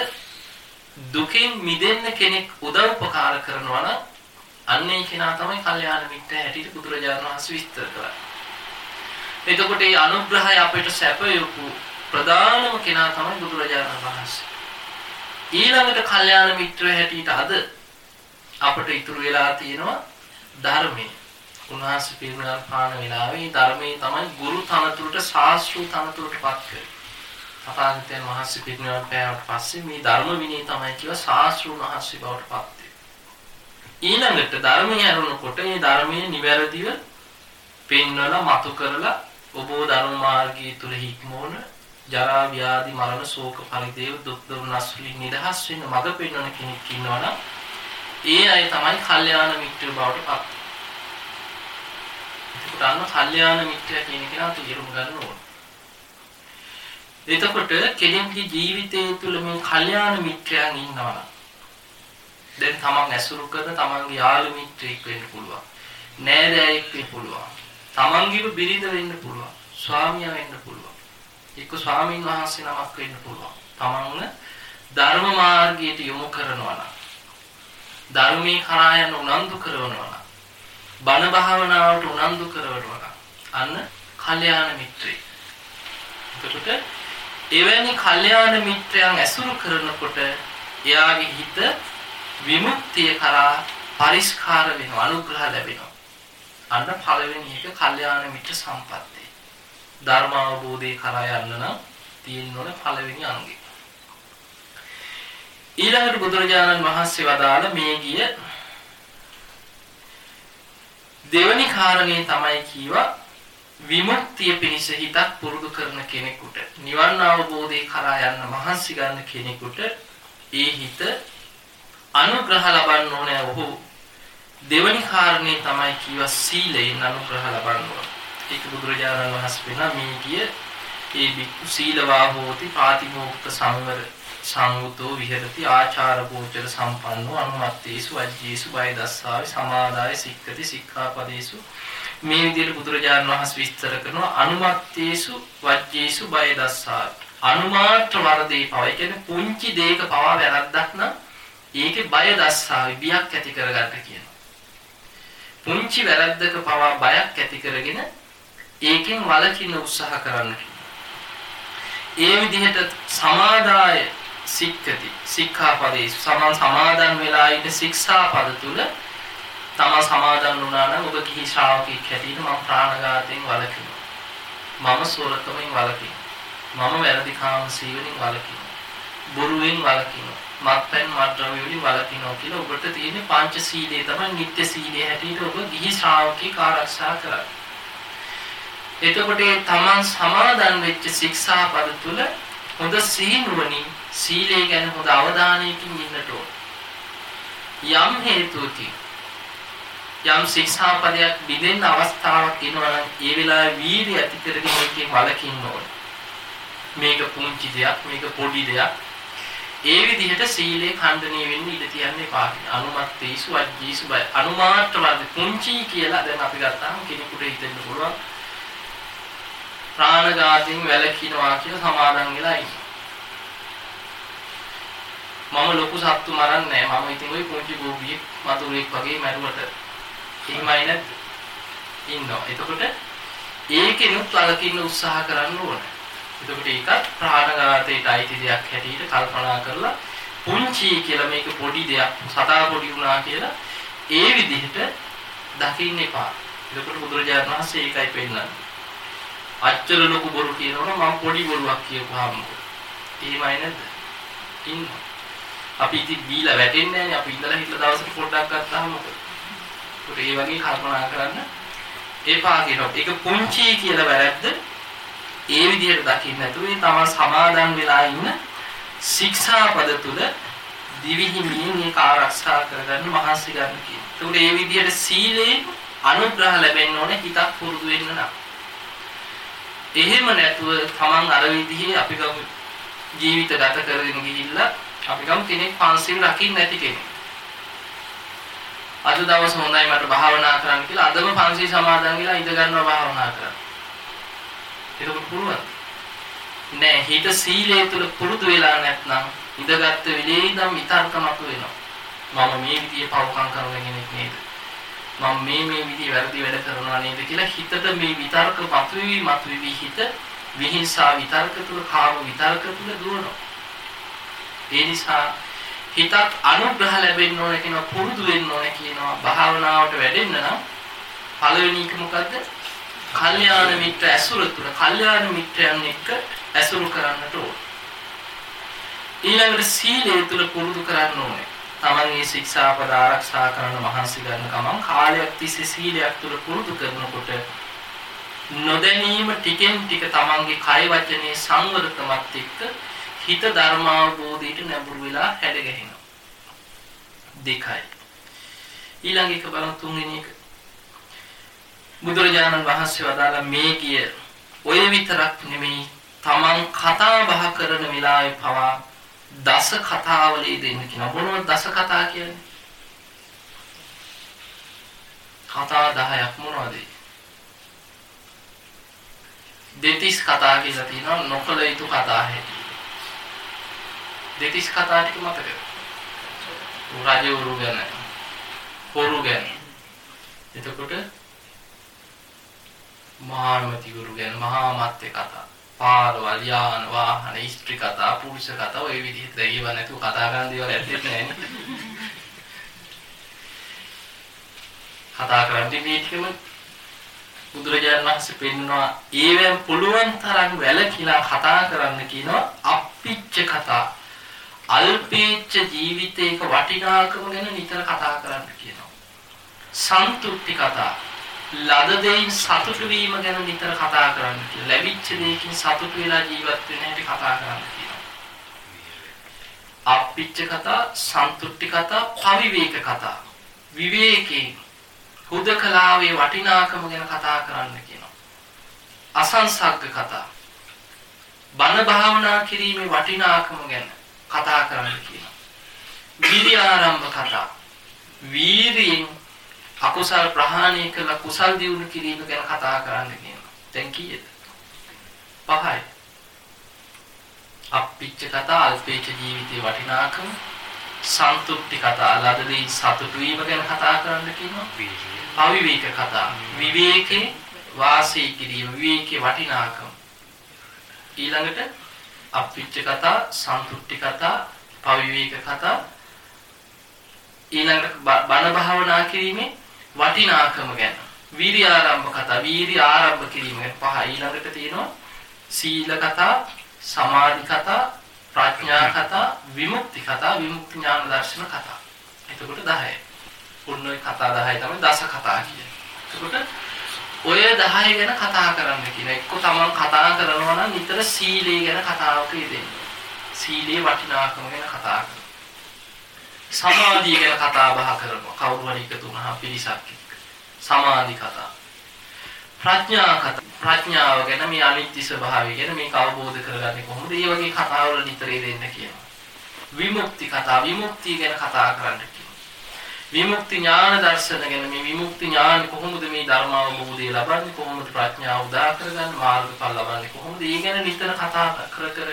දුකින් මිදෙන්න කෙනෙක් උදව් උපකාර කරනවා නම් අන්නේ කෙනා තමයි කල්යාණ මිත්‍ර හැටියට බුදුරජාණන් වහන්සේ විස්තර කරන්නේ. එතකොට මේ අනුග්‍රහය අපිට සැපයපු ප්‍රධානම කෙනා තමයි බුදුරජාණන් වහන්සේ. ඊළඟට කල්යාණ මිත්‍ර හැටියට අද අපට ඉතුරු වෙලා තියෙනවා ධර්මයේ. උන්වහන්සේ පිරිනමන පාන වෙලාවේ ධර්මයේ තමයි ගුරු තනතුරට ශාස්ත්‍රීය තනතුරට පත් කරන්නේ. තථාගතයන් වහන්සේ පිරිනමන පෑවට පස්සේ මේ ධර්ම විනය තමයි කියව ශාස්ත්‍රීය වහන්සේ බවට පත් වෙන්නේ. ඊළඟට ධර්මයේ අරුණකොට මේ ධර්මයේ නිවැරදිව පෙන්වලා මතු කරලා ඔබෝ ධර්ම මාර්ගයේ තුල හික්මෝන ජරා ව්‍යාධි මරණ ශෝක පරිදේව දුක් දුම්නස් වලින් නිදහස් වෙන්න මඟ පෙන්වන කෙනෙක් ඉන්නවනම් ඒ අය තමයි කල්යාණ මිත්‍ර බවට පත් වෙන්නේ. කල්යාණ මිත්‍ර කියන කෙනා තේරුම් ගන්න ඕන. එතකොට කෙනෙකුගේ ජීවිතය තුළ මේ කල්යාණ මිත්‍රයන් ඉන්නවා. දැන් තමන් ඇසුරු කරන තමන්ගේ යාළු මිත්‍රෙක් වෙන්න පුළුවන්. නෑදෑයෙක් වෙන්න පුළුවන්. තමන්ගේම බිරිඳ වෙන්න පුළුවන්. ස්වාමියා වෙන්න පුළුවන්. එක්ක ස්වාමින් වහන්සේ නමක් වෙන්න පුළුවන්. තමන්ව ධර්ම මාර්ගයට යොමු කරනවා නම් ධර්මයේ කරා යන උනන්දු කරනවා නම් බණ භාවනාවට උනන්දු කරනවා නම් අන්න කල්යාණ මිත්‍රයෙක්. එතකොට එවැනි කල්යාණ මිත්‍රයන් ඇසුරු කරනකොට එයාගේ හිත විමුක්තිය කරා පරිස්කාර වෙනවා අනුග්‍රහ ලැබෙනවා. අන්න පළවෙනි එක කල්යාණ මිත්‍ර සම්පත්තිය. ධර්ම අවබෝධය කරා යන්න නම් තියෙන්න ඕන පළවෙනි අංගය. ඊළඟට බුදුරජාණන් වහන්සේ වදාළ මේ ගිය දෙවනි කාරණේ තමයි කීවා විමුක්තිය පිණිස හිතක් පුරුදු කරන කෙනෙකුට නිවන් අවබෝධය කරා යන්න මහන්සි ගන්න කෙනෙකුට ඒ හිත අනුග්‍රහ ලබන්න ඕනේ ඔහු දෙවනි කාරණේ තමයි කීවා සීලයෙන් අනුග්‍රහ ලබන්න ඕන. ඒක බුදුරජාණන් වහන්සේ වෙනා මේ කිය ඒ බික්කු සීලවා හෝති පාතිමෝක්ඛ සංවර සංවුතෝ විහෙරති ආචාර ගෝචර සම්පන්නෝ අනුමත්තේසු වජ්ජේසු බය දස්සාවේ සමාදාය සික්කති සික්ඛාපදේසු. මේ විදිහට බුදුරජාණන් වහන්සේ විස්තර කරනවා අනුමත්තේසු වජ්ජේසු බය දස්සා අනුමාත්‍ර වරදේ පව. ඒ කියන්නේ පුංචි දෙයක පවා වැරද්දක් නම් ඒකේ බය දස්සාවේ බියක් ඇති කරගන්න කියනවා පුංචි වැරද්දක පවා බයක් ඇති කරගෙන ඒකෙන් වළකින්න උත්සාහ කරන්න. ඒ විදිහට සමාදාය සික්කති සික්ඛාපදේ සමන් සමාදන් වෙලා ඉන්න ශික්ෂාපද තුල තම සමාදන් වුණා නම් ඔබ කිහි ශ්‍රාවකෙක් හැටියට මම ප්‍රාණඝාතයෙන් වළකිනවා. මම සොරකමෙන් වළකිනවා. මම වැරදි කාම සීවලින් වළකිනවා. බොරුවෙන් වළකිනවා. මත්පැන් මත්ද්‍රව්‍ය වලින් වළකිනවා කියලා ඔබට තියෙන පංච සීලය තමයි නිත්‍ය සීලය හැටියට ඔබ ගිහි ශ්‍රාවකෙක් ආරක්ෂා කරන්නේ. එතකොට තමන් සමාදන් වෙච්ච ශික්ෂාපද තුල හොඳ සීනුවණින් සීලය ගැන හොඳ අවධානයකින් ඉන්නට ඕන. යම් හේතුවකින් යම් ශික්ෂාපදයක් බිඳෙන්න අවස්ථාවක් එනවා නම් ඒ වෙලාවේ වීර්ය ඇති කරගෙන ඒකෙන් වළකින්න ඕන. මේක පුංචි දෙයක් මේක පොඩි දෙයක්. ඒ විදිහට සීලේ ඛණ්ඩණය වෙන්න ඉඩ තියන්න එපා. අනුමත්තේසු අජ්ජීසු බය. අනුමාත්‍ර වර්ග පුංචි කියලා දැන් අපි ගත්තාම කෙනෙකුට හිතෙන්න පුළුවන්. ප්‍රාණඝාතයෙන් වැළකීනවා කියලා සමාදන් වෙලා ඉන්න. මම ලොකු සත්තු මරන්නේ නැහැ. මම ඉතින් ওই පුංචි ගෝබියෙක් මතුරෙක් වගේ මැරුවට එහෙමයි නැද්ද? ඉන්නවා. එතකොට ඒකෙනුත් වළකින්න උත්සාහ කරන්න ඕනේ. එතකොට ඒකත් ප්‍රාණඝාතයට අයිති දෙයක් හැටියට කල්පනා කරලා පුංචි කියලා මේක පොඩි දෙයක් සතා පොඩි වුණා කියලා ඒ විදිහට දකින්න එපා. එතකොට බුදුරජාණන් වහන්සේ ඒකයි පෙන්නන්නේ. අච්චර ලොකු බොරු කියනවනම් මම පොඩි බොරුවක් කියපුවාම එහෙමයි නේද? ඉන්න. අපි ඉතින් බීලා වැටෙන්නේ නැහැ අපි ඉඳලා හිටලා දවසට පොඩ්ඩක් ගත්තාම මොකද? ඒ වගේ කල්පනා කරන්න එපා කියනවා. ඒක පුංචි කියලා වැරද්ද ඒ විදිහට දකින්න නැතුව මේ තම සමාදන් වෙලා ඉන්න ශික්ෂාපද තුල දිවිහිමියෙන් මේක ආරක්ෂා කරගන්න මහන්සි ගන්න කියනවා. ඒකට ඒ විදිහට සීලේ අනුග්‍රහ ලැබෙන්න ඕනේ හිතක් පුරුදු වෙන්න නම්. එහෙම නැතුව තමන් අර විදිහේ අපි ගමු ජීවිත ගත කරගෙන ගිහිල්ලා අපි ගමු කෙනෙක් පන්සිල් රකින්න නැති කෙනෙක්. අද දවස් හොඳයි මට භාවනා කරන්න කියලා අදම පන්සිල් සමාදන් වෙලා ඉඳ ගන්නවා භාවනා කරන්න. ඒක පුළුවන්. නෑ හිත සීලය තුල පුරුදු වෙලා නැත්නම් ඉඳගත් වෙලේ ඉඳන් විතර්ක මතු වෙනවා. මම මේ විදිහේ පවකම් කරන කෙනෙක් නේද? මම මේ මේ විදිහේ වැරදි වැඩ කරනවා නේද කියලා හිතට මේ විතර්ක මතුවි මතුවි හිත විහිංසා විතර්ක තුල කාම විතර්ක තුල දුවනවා. ඒ නිසා හිතත් අනුග්‍රහ ලැබෙන්න ඕන කියනවා පුරුදු වෙන්න ඕන කියනවා භාවනාවට වැඩෙන්න නම් පළවෙනි එක මොකද්ද? කල්යාණ මිත්‍ර ඇසුර තුන කල්යාණ මිත්‍රයන් එක්ක ඇසුරු කරන්නට ඕන. ඊළඟට සීලය තුල පුරුදු කරන්න ඕනේ. තමන්ගේ ශික්ෂාපද ආරක්ෂා කරන මහන්සි ගන්න ගමන් කාලයක් තිස්සේ සීලයක් තුල පුරුදු කරනකොට නොදැනීම ටිකෙන් ටික තමන්ගේ කය වචනේ සංවරකමත් එක්ක හිත ධර්මාවබෝධයට නැඹුරු වෙලා හැඩ ගැහෙනවා. දෙකයි. ඊළඟ එක බලමු තුන්වෙනි එක. බුදුරජාණන් වහන්සේ වදාලා මේ කිය ඔය විතරක් නෙමෙයි තමන් කතා බහ කරන වෙලාවේ පවා දස කතාවලේ දෙන්න කියන මොනවද දස කතා කියන්නේ? කතා 10ක් මොනවද? දෙතිස් කතා කියලා තියෙනවා නොකල යුතු කතා හැටි. දෙතිස් කතා ටික මතකද? රජවරු ගැන, හොරු ගැන. එතකොට මහාමතිගුරු ගැන මහා මත්ත්‍ය කතා පාරවල් යාන වාහන ස්ත්‍රී කතා පුරුෂ කතා ඔය විදිහට ඒව නැතුව කතා කරන දේවල් ඇත්තෙත් නැහැ කතා කරන්නේ මේ ටිකම බුදුරජාණන් වහන්සේ පෙන්වනවා ඒවෙන් පුළුවන් තරම් වැළකීලා කතා කරන්න කියනවා අප්පිච්ච කතා අල්පේච්ඡ ජීවිතයක වටිනාකම ගැන නිතර කතා කරන්න කියනවා සන්තුට්ටි කතා ලද දෙයින් සතුටු වීම ගැන නිතර කතා කරන්න කියලා. ලැබිච්ච දෙයකින් සතුටු වෙලා ජීවත් වෙන හැටි කතා කරන්න කියනවා. අප්පිච්ච කතා, සන්තුට්ටි කතා, පරිවේක කතා. විවේකේ හුදකලාවේ වටිනාකම ගැන කතා කරන්න කියනවා. අසංසග්ග කතා. බණ භාවනා කිරීමේ වටිනාකම ගැන කතා කරන්න කියනවා. විරි ආරම්භ කතා. වීරියෙන් අකුසල් ප්‍රහාණය කළ කුසල් දියුණු කිරීම ගැන කතා කරන්න කියනවා. දැන් කීයද? පහයි. අප්පිච්ච කතා අල්පේච්ච ජීවිතේ වටිනාකම සන්තුෂ්ටි කතා ලදදී සතුටු වීම ගැන කතා කරන්න කියනවා. අවිවේක කතා විවේකේ වාසය කිරීම විවේකේ වටිනාකම ඊළඟට අප්පිච්ච කතා සන්තුෂ්ටි කතා පවිවේක කතා ඊළඟට බණ භාවනා කිරීමේ වටිනාකම ගැන. වීර්ය ආරම්භ කතා වීර්ය ආරම්භ කිරීම ගැන පහ ඊළඟට තියෙනවා. සීල කතා සමාධි කතා ප්‍රඥා කතා විමුක්ති කතා විමුක්ති ඥාන දර්ශන කතා. එතකොට 10යි ඔන්න ඔය කතා 10 තමයි දස කතා කියන්නේ. එතකොට ඔය 10 ගැන කතා කරන්න කියන එක්ක තමන් කතා කරනවා නම් නිතර සීලය ගැන කතාවක යෙදෙන්න සීලේ වටිනාකම ගැන කතා කරන්න සමාධිය ගැන කතා බහ කරනවා. කවුරු හරි එකතු වුණාම පිරිසක් එක්ක. සමාධි කතා. ප්‍රඥා කතා. ප්‍රඥාව ගැන මේ අනිත්‍ය ස්වභාවය ගැන මේක අවබෝධ කරගන්නේ කොහොමද? මේ වගේ කතාවල නිතරේ දෙන්න කියනවා. විමුක්ති කතා විමුක්තිය ගැන කතා කරන්න විමුක්ති ඥාන දර්ශන ගැන මේ විමුක්ති ඥාන කොහොමද මේ ධර්ම අවබෝධය ලබන්නේ කොහොමද ප්‍රඥාව උදා කරගන්නේ මාර්ගඵල ලබන්නේ කොහොමද? ඒ ගැන නිතර කතා කර කර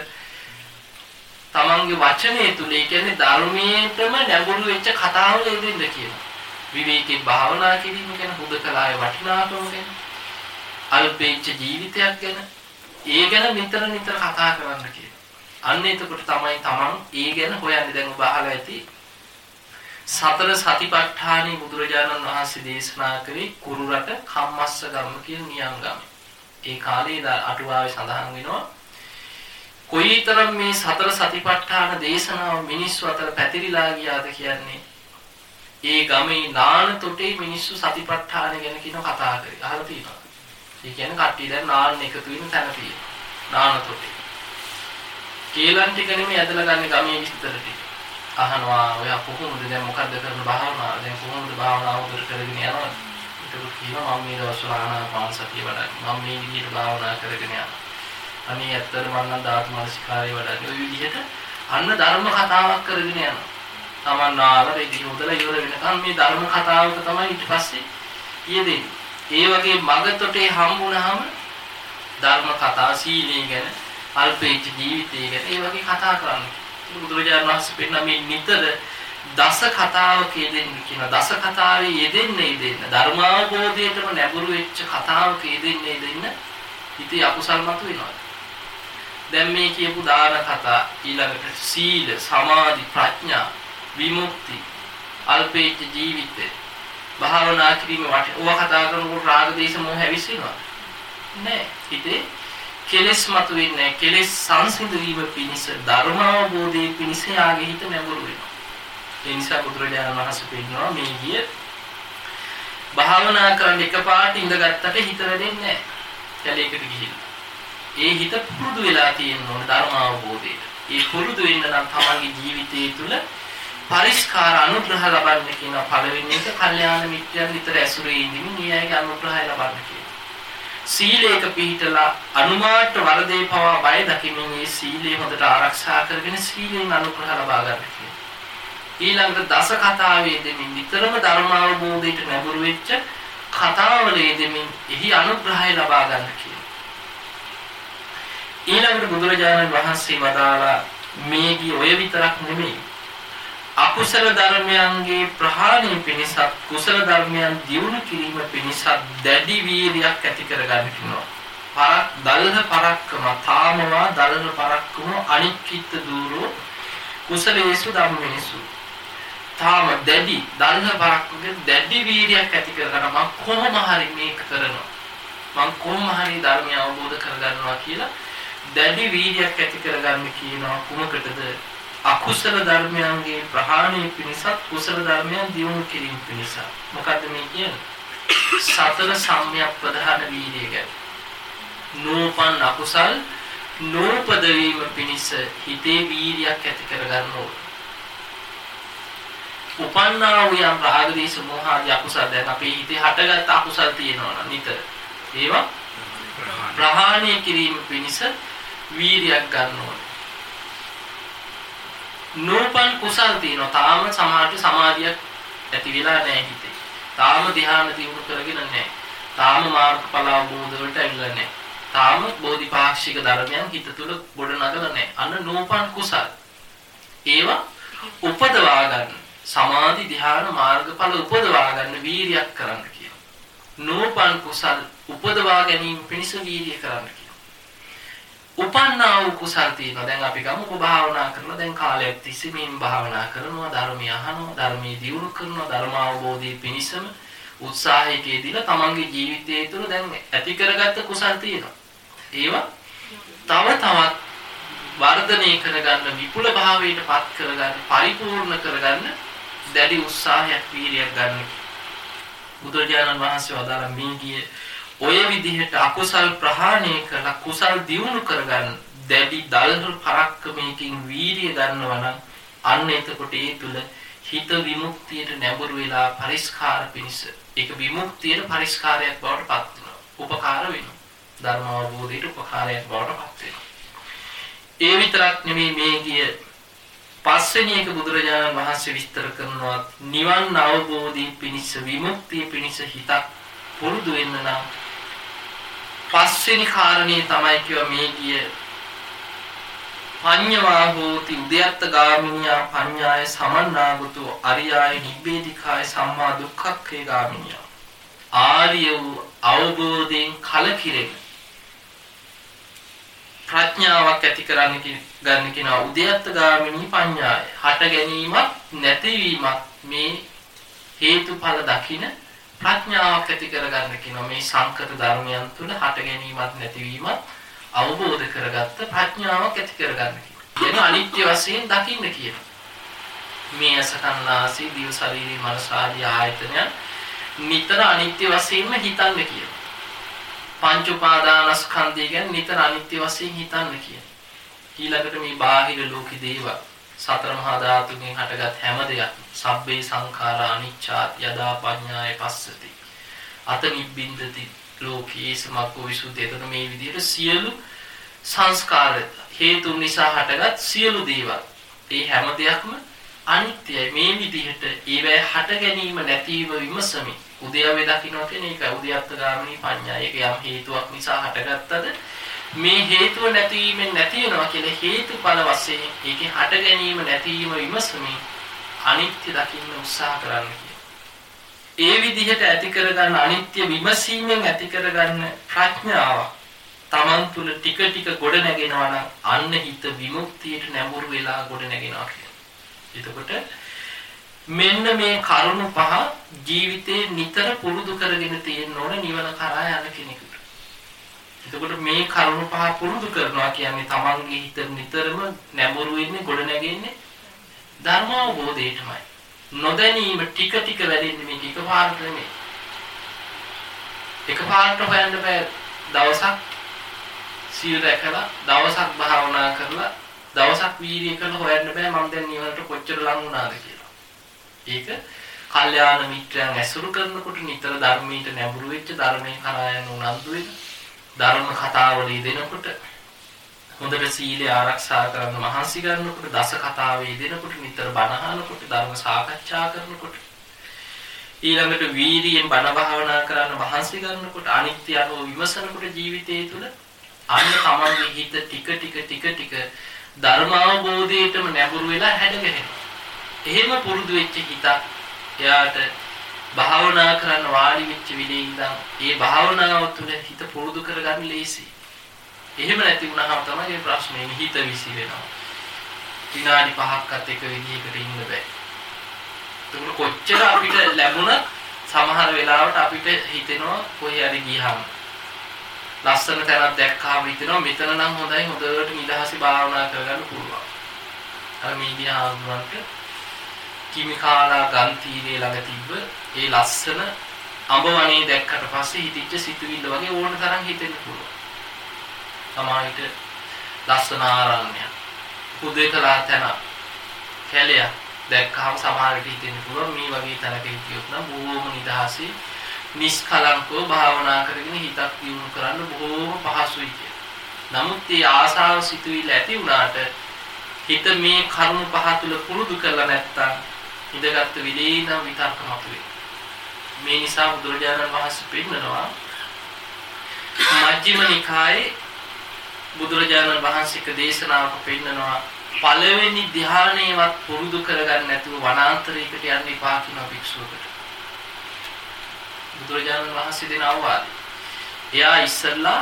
තමන්ගේ වචනේ තුල ඒ කියන්නේ ධර්මයේටම නැඹුරු වෙච්ච කතාව දෙන්න කියනවා විවේකී භාවනා කිරීම ගැන හුදකලාවේ වටිනාකම ගැන අල්පේච්ඡ ජීවිතයක් ගැන ඒ ගැන නිතර නිතර කතා කරන්න කියනවා අන්න එතකොට තමයි තමන් ඒ ගැන හොයන්නේ. දැන් ඔබ අහලා ඇති සතර සතිපට්ඨානෙ බුදුරජාණන් වහන්සේ දේශනා කරේ කුරුරට කම්මස්ස ගම්ම කියන නියංගම. ඒ කාලේ අටුවාවේ සඳහන් වෙනවා කොයිතරම් මේ සතර සතිපට්ඨාන දේශනාව මිනිස්සු අතර පැතිරිලා ගියාද කියන්නේ ඒ ගමේ නාන තොටේ මිනිස්සු සතිපට්ඨාන ගැන කියන කතා කරේ. අහලා තියෙනවා. ඒ කියන්නේ කට්ටිය දැන් නාන්න එකතු වෙන තැන තියෙනවා. නාන තොටේ. කේලම් ටික නෙමෙයි ඇදලා ගන්න ගමේ විස්තර ටික. අහනවා ඔයා කොහොමද දැන් මොකද්ද කරන භාවනාව දැන් කොහොමද භාවනාව උදේ කරගෙන යනවද ඒක කියනවා මම මේ දවස්වල ආනාපාන සතිය වඩන්නේ. මම මේ විදිහට භාවනා කරගෙන යනවා. අනේ ඇත්තට මම නම් ධාතු මනසිකාරය වඩන්නේ. ওই විදිහට අන්න ධර්ම කතාවක් කරගෙන යනවා. Taman ආවර ඉදි හොදලා ඉවර වෙනකම් මේ ධර්ම කතාවක තමයි ඊට පස්සේ යෙදෙන්නේ. ඒ වගේ මගතොටේ හම්බුනහම ධර්ම කතා සීලය ගැන අල්පේච්ච ජීවිතය ගැන ඒ වගේ කතා කරන්නේ. බුදුරජාණන් වහන්සේ පෙන්න මේ නිතර දස කතාවක යෙදෙන්න කියන දස කතාවේ යෙදෙන්න යෙදෙන්න ධර්මාවබෝධයටම නැඹුරු වෙච්ච කතාවක යෙදෙන්න යෙදෙන්න හිතේ අකුසල් මතු වෙනවා. දැන් මේ කියපු දාන කතා ඊළඟට සීල, සමාධි, ප්‍රඥා, විමුක්ති, අල්පේච්ඡ ජීවිතේ භාවනා කිරීම වට ඕවා කතා කරනකොට රාග දේශ මොහ හැවිසෙනවා. නෑ. හිතේ කෙලෙස් මතුවෙන්නේ කෙලෙස් සංසිඳවීම පිණිස ධර්ම අවබෝධයේ පිණිස යාගේ හිත නැඹුරු වෙනවා. ඒ නිසා බුදුරජාණන් වහන්සේ පෙන්නනවා මේ ගිය භාවනා කරන්න එකපාරට ඉඳගත්තට හිත වැඩෙන්නේ නැහැ. කැලේකට ගිහිල්ලා. ඒ හිත පුරුදු වෙලා තියෙන්න ඕන ධර්ම අවබෝධයට. ඒ පුරුදු වෙන්න නම් තමන්ගේ ජීවිතය තුළ පරිස්කාර අනුග්‍රහ ලබන්න කියන පළවෙනි එක කල්යාණ මිත්‍රයන් විතර ඇසුරේ ඉඳිමින් ඒ අයගේ අනුග්‍රහය ලබන්න කියන. සීලයක පිහිටලා අනුමාට වරදේ පවා බය දකිමින් මේ සීලය හොඳට ආරක්ෂා කරගෙන සීලෙන් අනුග්‍රහ ලබා ගන්න ඊළඟට දස කතාවේ දෙමින් නිතරම ධර්ම අවබෝධයට නැඹුරු වෙච්ච කතාවලේ දෙමින් එහි අනුග්‍රහය ලබා ගන්න කියන. ඊළඟට බුදුරජාණන් වහන්සේ වදාලා මේකී ඔය විතරක් නෙමෙයි අකුසල ධර්මයන්ගේ ප්‍රහාණය පිණිසත් කුසල ධර්මයන් දියුණු කිරීම පිණිසත් දැඩි වීරියක් ඇති කරගන්න කියනවා. පරක් දල්හ පරක්කම තාමවා දල්හ පරක්කම අනික්කිත දූරෝ කුසලේසු ධම්මේසු. තාම දැඩි දල්හ පරක්කගේ දැඩි වීරියක් ඇති කරගන්න මම කොහොම හරි මේක කරනවා. මම කොහොම හරි ධර්මය අවබෝධ කරගන්නවා කියලා දැඩි වීරියක් ඇති කරගන්න කියනවා කුමකටද අකුසල ධර්මයන්ගේ ප්‍රහාණය පිණිසත් කුසල ධර්මයන් දියුණු කිරීම පිණිස. මොකද්ද මේ කියන්නේ? සතර සම්‍යක් ප්‍රධාන වීර්යය ගැන. නූපන් අකුසල් නූපද වීම පිණිස හිතේ වීර්යයක් ඇති කරගන්න ඕනේ. උපන්නා වූ යම් රාග දේශ මොහ ආදී අකුසල් දැන් අපේ හිතේ හටගත් අකුසල් තියෙනවා නිතර. ඒවා ප්‍රහාණය කිරීම පිණිස වීර්යයක් ගන්න ඕනේ. නූපන් කුසල් තියෙනවා. තාම සමාධි සමාධියක් ඇති වෙලා නැහැ හිතේ. තාම ධ්‍යාන දියුණු කරගෙන නැහැ. තාම මාර්ගඵල අවබෝධ වලට ඇවිල්ලා නැහැ. තාම බෝධිපාක්ෂික ධර්මයන් හිත තුළ ගොඩ නගලා නැහැ. අන්න නූපන් කුසල්. ඒවා උපදවා ගන්න. සමාධි ධ්‍යාන මාර්ගඵල උපදවා ගන්න වීරියක් කරන්න කියනවා. නූපන් කුසල් උපදවා ගැනීම පිණිස වීරිය කරන්න උපන්නා වූ කුසල් තියෙනවා. දැන් අපි ගමුකෝ භාවනා කරනවා. දැන් කාලයක් තිස්සේ මේන් භාවනා කරනවා, ධර්මය අහනවා, ධර්මයේ දියුණු කරනවා, ධර්ම අවබෝධයේ පිණිසම උත්සාහයකදී දීලා තමන්ගේ ජීවිතය තුළ දැන් ඇති කරගත්ත කුසල් තියෙනවා. ඒවා තව තවත් වර්ධනය කරගන්න, විපුල භාවයට පත් කරගන්න, පරිපූර්ණ කරගන්න දැඩි උත්සාහයක් වීරියක් ගන්න. බුදුරජාණන් වහන්සේ වදාළ මේ ගියේ ඔය විදිහට අකුසල් ප්‍රහාණය කරලා කුසල් දියුණු කරගන්න දැඩි දල්හල් පරක්කමකින් වීරිය ගන්නවා නම් අන්න එතකොට ඒ තුල හිත විමුක්තියට නැඹුරු වෙලා පරිස්කාර පිණිස ඒක විමුක්තියට පරිස්කාරයක් බවට පත් වෙනවා. උපකාර වෙනවා. ධර්ම අවබෝධයට උපකාරයක් බවට පත් වෙනවා. ඒ විතරක් නෙමෙයි මේ ගිය පස්වෙනි එක බුදුරජාණන් වහන්සේ විස්තර කරනවා නිවන් අවබෝධී පිණිස විමුක්තිය පිණිස හිතක් පුරුදු වෙන්න නම් පස්වෙනි කාරණේ තමයි කියව මේ කිය පඤ්ඤවා හෝති උද්‍යත්ත ගාමිනියා පඤ්ඤාය සමන්නාගතෝ අරියාය නිබ්බේධිකාය සම්මා දුක්ඛක්ඛේ ගාමිනියා. ආර්ය වූ අවබෝධයෙන් කලකිරෙන ප්‍රඥාවක් ඇති කරන්න ගන්න කියනවා උද්‍යත්ත ගාමිනී පඤ්ඤාය. හට ගැනීමක් නැතිවීමක් මේ හේතුඵල දකින ප්‍රඥාවක් ඇති කරගන්න කියනවා මේ සංකත ධර්මයන් තුළ හට ගැනීමක් නැතිවීමක් අවබෝධ කරගත්ත ප්‍රඥාවක් ඇති කරගන්න කියන. අනිත්‍ය වශයෙන් දකින්න කියන. මේ අසකන්නාසී දිව ශරීරී මනස ආදී ආයතනයන් නිතර අනිත්‍ය වශයෙන්ම හිතන්න කියන. පංච උපාදානස්කන්ධය ගැන නිතර අනිත්‍ය වශයෙන් හිතන්න කියන. ඊළඟට මේ බාහිර ලෝක දේව සතර මහා ධාතුන්ගෙන් හටගත් හැම දෙයක් සබ්බේ සංඛාරා අනිච්චා යදා පඤ්ඤාය පස්සති අත නිබ්බින්දති ලෝකයේ සමග්ගෝ විසුද්ධිය. එතන මේ විදිහට සියලු සංස්කාර හේතු නිසා හටගත් සියලු දේවල් ඒ හැම දෙයක්ම අනිත්‍යයි. මේ විදිහට ඒවැ හට ගැනීම නැතිව විමසමි. උදයවේ දකින්න කියන එක උදයත්ත ගාමිනී පඤ්ඤා. ඒක යම් හේතුවක් නිසා හටගත්තද මේ හේතුව නැතිවීමෙන් නැති වෙනවා කියලා හේතුඵල වශයෙන් ඒකේ හට ගැනීම නැතිවීම විමසමි. අනිත්‍ය දකින්න උත්සාහ කරන්න ඒ විදිහට ඇති කරගන්න අනිත්‍ය විමසීමෙන් ඇති කරගන්න ප්‍රඥාව Taman තුල ටික ටික ගොඩ නැගෙනවා නම් අන්න හිත විමුක්තියට නැඹුරු වෙලා ගොඩ නැගෙනවා එතකොට මෙන්න මේ කරුණු පහ ජීවිතේ නිතර පුරුදු කරගෙන තියෙන්න ඕන නිවන කරා යන කෙනෙකුට. එතකොට මේ කරුණු පහ පුරුදු කරනවා කියන්නේ Tamanගේ හිත නිතරම නැඹුරු වෙන්නේ ගොඩ නැගෙන්නේ ධර්ම අවබෝධයටමයි. නොදැනීම ටික ටික වැඩෙන්නේ මේක එකපාරට නෙමෙයි. එකපාරට හොයන්න බෑ දවසක් සිල් රැකලා දවසක් භාවනා කරලා දවසක් වීර්යය කරලා හොයන්න බෑ මම දැන් නිවනට කොච්චර ලං වුණාද කියලා. ඒක කල්යාණ මිත්‍රයන් ඇසුරු කරනකොට නිතර ධර්මයට නැඹුරු වෙච්ච ධර්මයෙන් කරා යන උනන්දු වෙන ධර්ම කතාවල යෙදෙනකොට හොඳට සීලය ආරක්ෂා කරන්න මහන්සි ගන්නකොට දස කතාවේ දෙනකොට නිතර බණ අහනකොට ධර්ම සාකච්ඡා කරනකොට ඊළඟට වීර්යයෙන් බණ භාවනා කරන්න මහන්සි ගන්නකොට අනිත්‍ය අනුව විමසනකොට ජීවිතය තුළ අන්න තමන්ගේ හිත ටික ටික ටික ටික ධර්ම අවබෝධයටම නැඹුරු වෙලා හැදගෙනවා. එහෙම පුරුදු වෙච්ච හිතක් එයාට භාවනා කරන්න වාඩි වෙච්ච විදිහේ ඉඳන් ඒ භාවනාව තුළ හිත පුරුදු කරගන්න ලේසියි. එහෙම නැති වුණාම තමයි මේ ප්‍රශ්නේ හිත විසි වෙනවා. විනාඩි 5ක්වත් එක විදිහකට ඉන්න බෑ. ඒක කොච්චර අපිට ලැබුණත් සමහර වෙලාවට අපිට හිතෙනවා කොහේ හරි ගියහම ලස්සන තැනක් දැක්කහම හිතෙනවා මෙතන නම් හොඳයි හොඳට නිදහසේ භාවනා කරගන්න පුළුවන්. අර මීඩියා ආන්දරන්ට කිමිකාලා ගන්තීරේ ළඟ තිබ්බ ඒ ලස්සන අඹවණේ දැක්කට පස්සේ හිතිච්ච සිතුවිල්ල වගේ ඕන තරම් හිතෙන්න පුළුවන්. සමාහිත ලස්සන ආරණ්‍යයක්. හුදේකලා තැන කැලයක් දැක්කහම සමහරට හිතෙන්න පුළුවන් මේ වගේ තැනක හිටියොත් නම් බොහොම නිදහසේ නිෂ්කලංකව භාවනා කරගෙන හිතක් දියුණු කරන්න බොහොම පහසුයි කියලා. නමුත් මේ ආසාව සිතුවිල්ල ඇති වුණාට හිත මේ කරුණු පහ තුල පුරුදු කරලා නැත්තම් ඉඳගත් විදේනම් විතර්ක මතුවේ. මේ නිසා බුදුරජාණන් වහන්සේ පෙන්නනවා මජ්ක්‍ධිම නිකායේ බුදුරජාණන් වහන්සේක දේශනාවක පෙන්නනවා පළවෙනි ධ්‍යානයවත් පුරුදු කරගන්න නැතුව වනාන්තරයකට යන්න එපා කියන භික්ෂුවකට. බුදුරජාණන් වහන්සේ දෙන අවවාදය. එයා ඉස්සල්ලා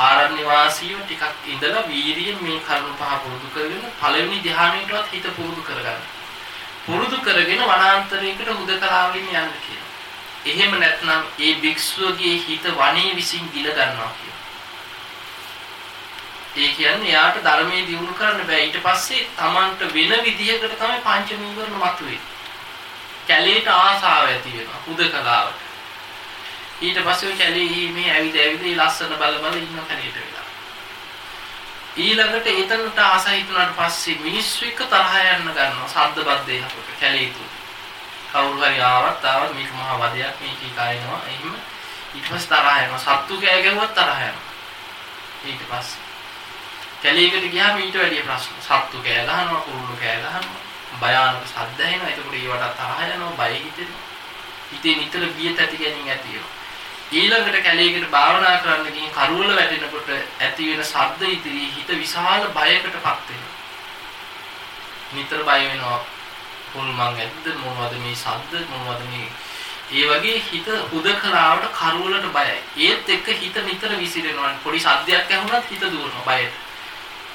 ආරණ්‍ය වාසීව ටිකක් ඉඳලා වීරියෙන් මේ කරුණු පහ පුරුදු කරගෙන පළවෙනි ධ්‍යානයටවත් හිත පුරුදු කරගන්න. පුරුදු කරගෙන වනාන්තරයකට හුදකලාවලින් යන්න කියලා. එහෙම නැත්නම් ඒ භික්ෂුවගේ හිත වනේ විසින් ගිල ගන්නවා කියලා. ඒ කියන්නේ යාට ධර්මයේ දියුණු කරන්න බෑ. ඊට පස්සේ Tamanට වෙන විදිහකට තමයි පංච නීවරණ මතුවේ. කැලේට ආසාව ඇති වෙනවා. හුදකලාවට. ඊට පස්සේ ඔය කැලේ මේ ඇවිද ඇවිද ඒ ලස්සන බල බල ඉන්න කැලේට වෙලා. ඊළඟට එතනට ආසයි හිතුණාට පස්සේ මිනිස්සු එක්ක තරහ යන්න ගන්නවා. සද්ද බද්දේ හකොට කැලේ තුල. කවුරු හරි ආවත් ආවත් මේක මහා වදයක් මේක කයිනවා. එහෙම ඊට පස්සේ තරහ යනවා. සත්තු කෑ ගැහුවත් තරහ යනවා. ඊට පස්සේ කැලේකට ගියාම ඊට වැඩිය ප්‍රශ්න. සත්තු කෑ ගහනවා, කුරුල්ලෝ කෑ ගහනවා, භයානක ශබ්ද ඇහෙනවා. එතකොට ඒවට තරහ යනවා, බය හිතෙනවා. හිතේ නිතර බිය තැති ගැනීම ඇති වෙනවා. ඊළඟට කැලේකට භාවනා කරන්න ගිහින් කරුවල වැටෙනකොට ඇති වෙන ශබ්ද ඉදිරි හිත විශාල බයකටපත් වෙනවා. නිතර බය වෙනවා. මොන මං ඇද්ද මොනවද මේ ශබ්ද මොනවද මේ ඒ වගේ හිත උදකලාවට කරුවලට බයයි. ඒත් එක්ක හිත නිතර විසිරෙනවා. පොඩි සද්දයක් ඇහුණත් හිත දුවනවා බයට.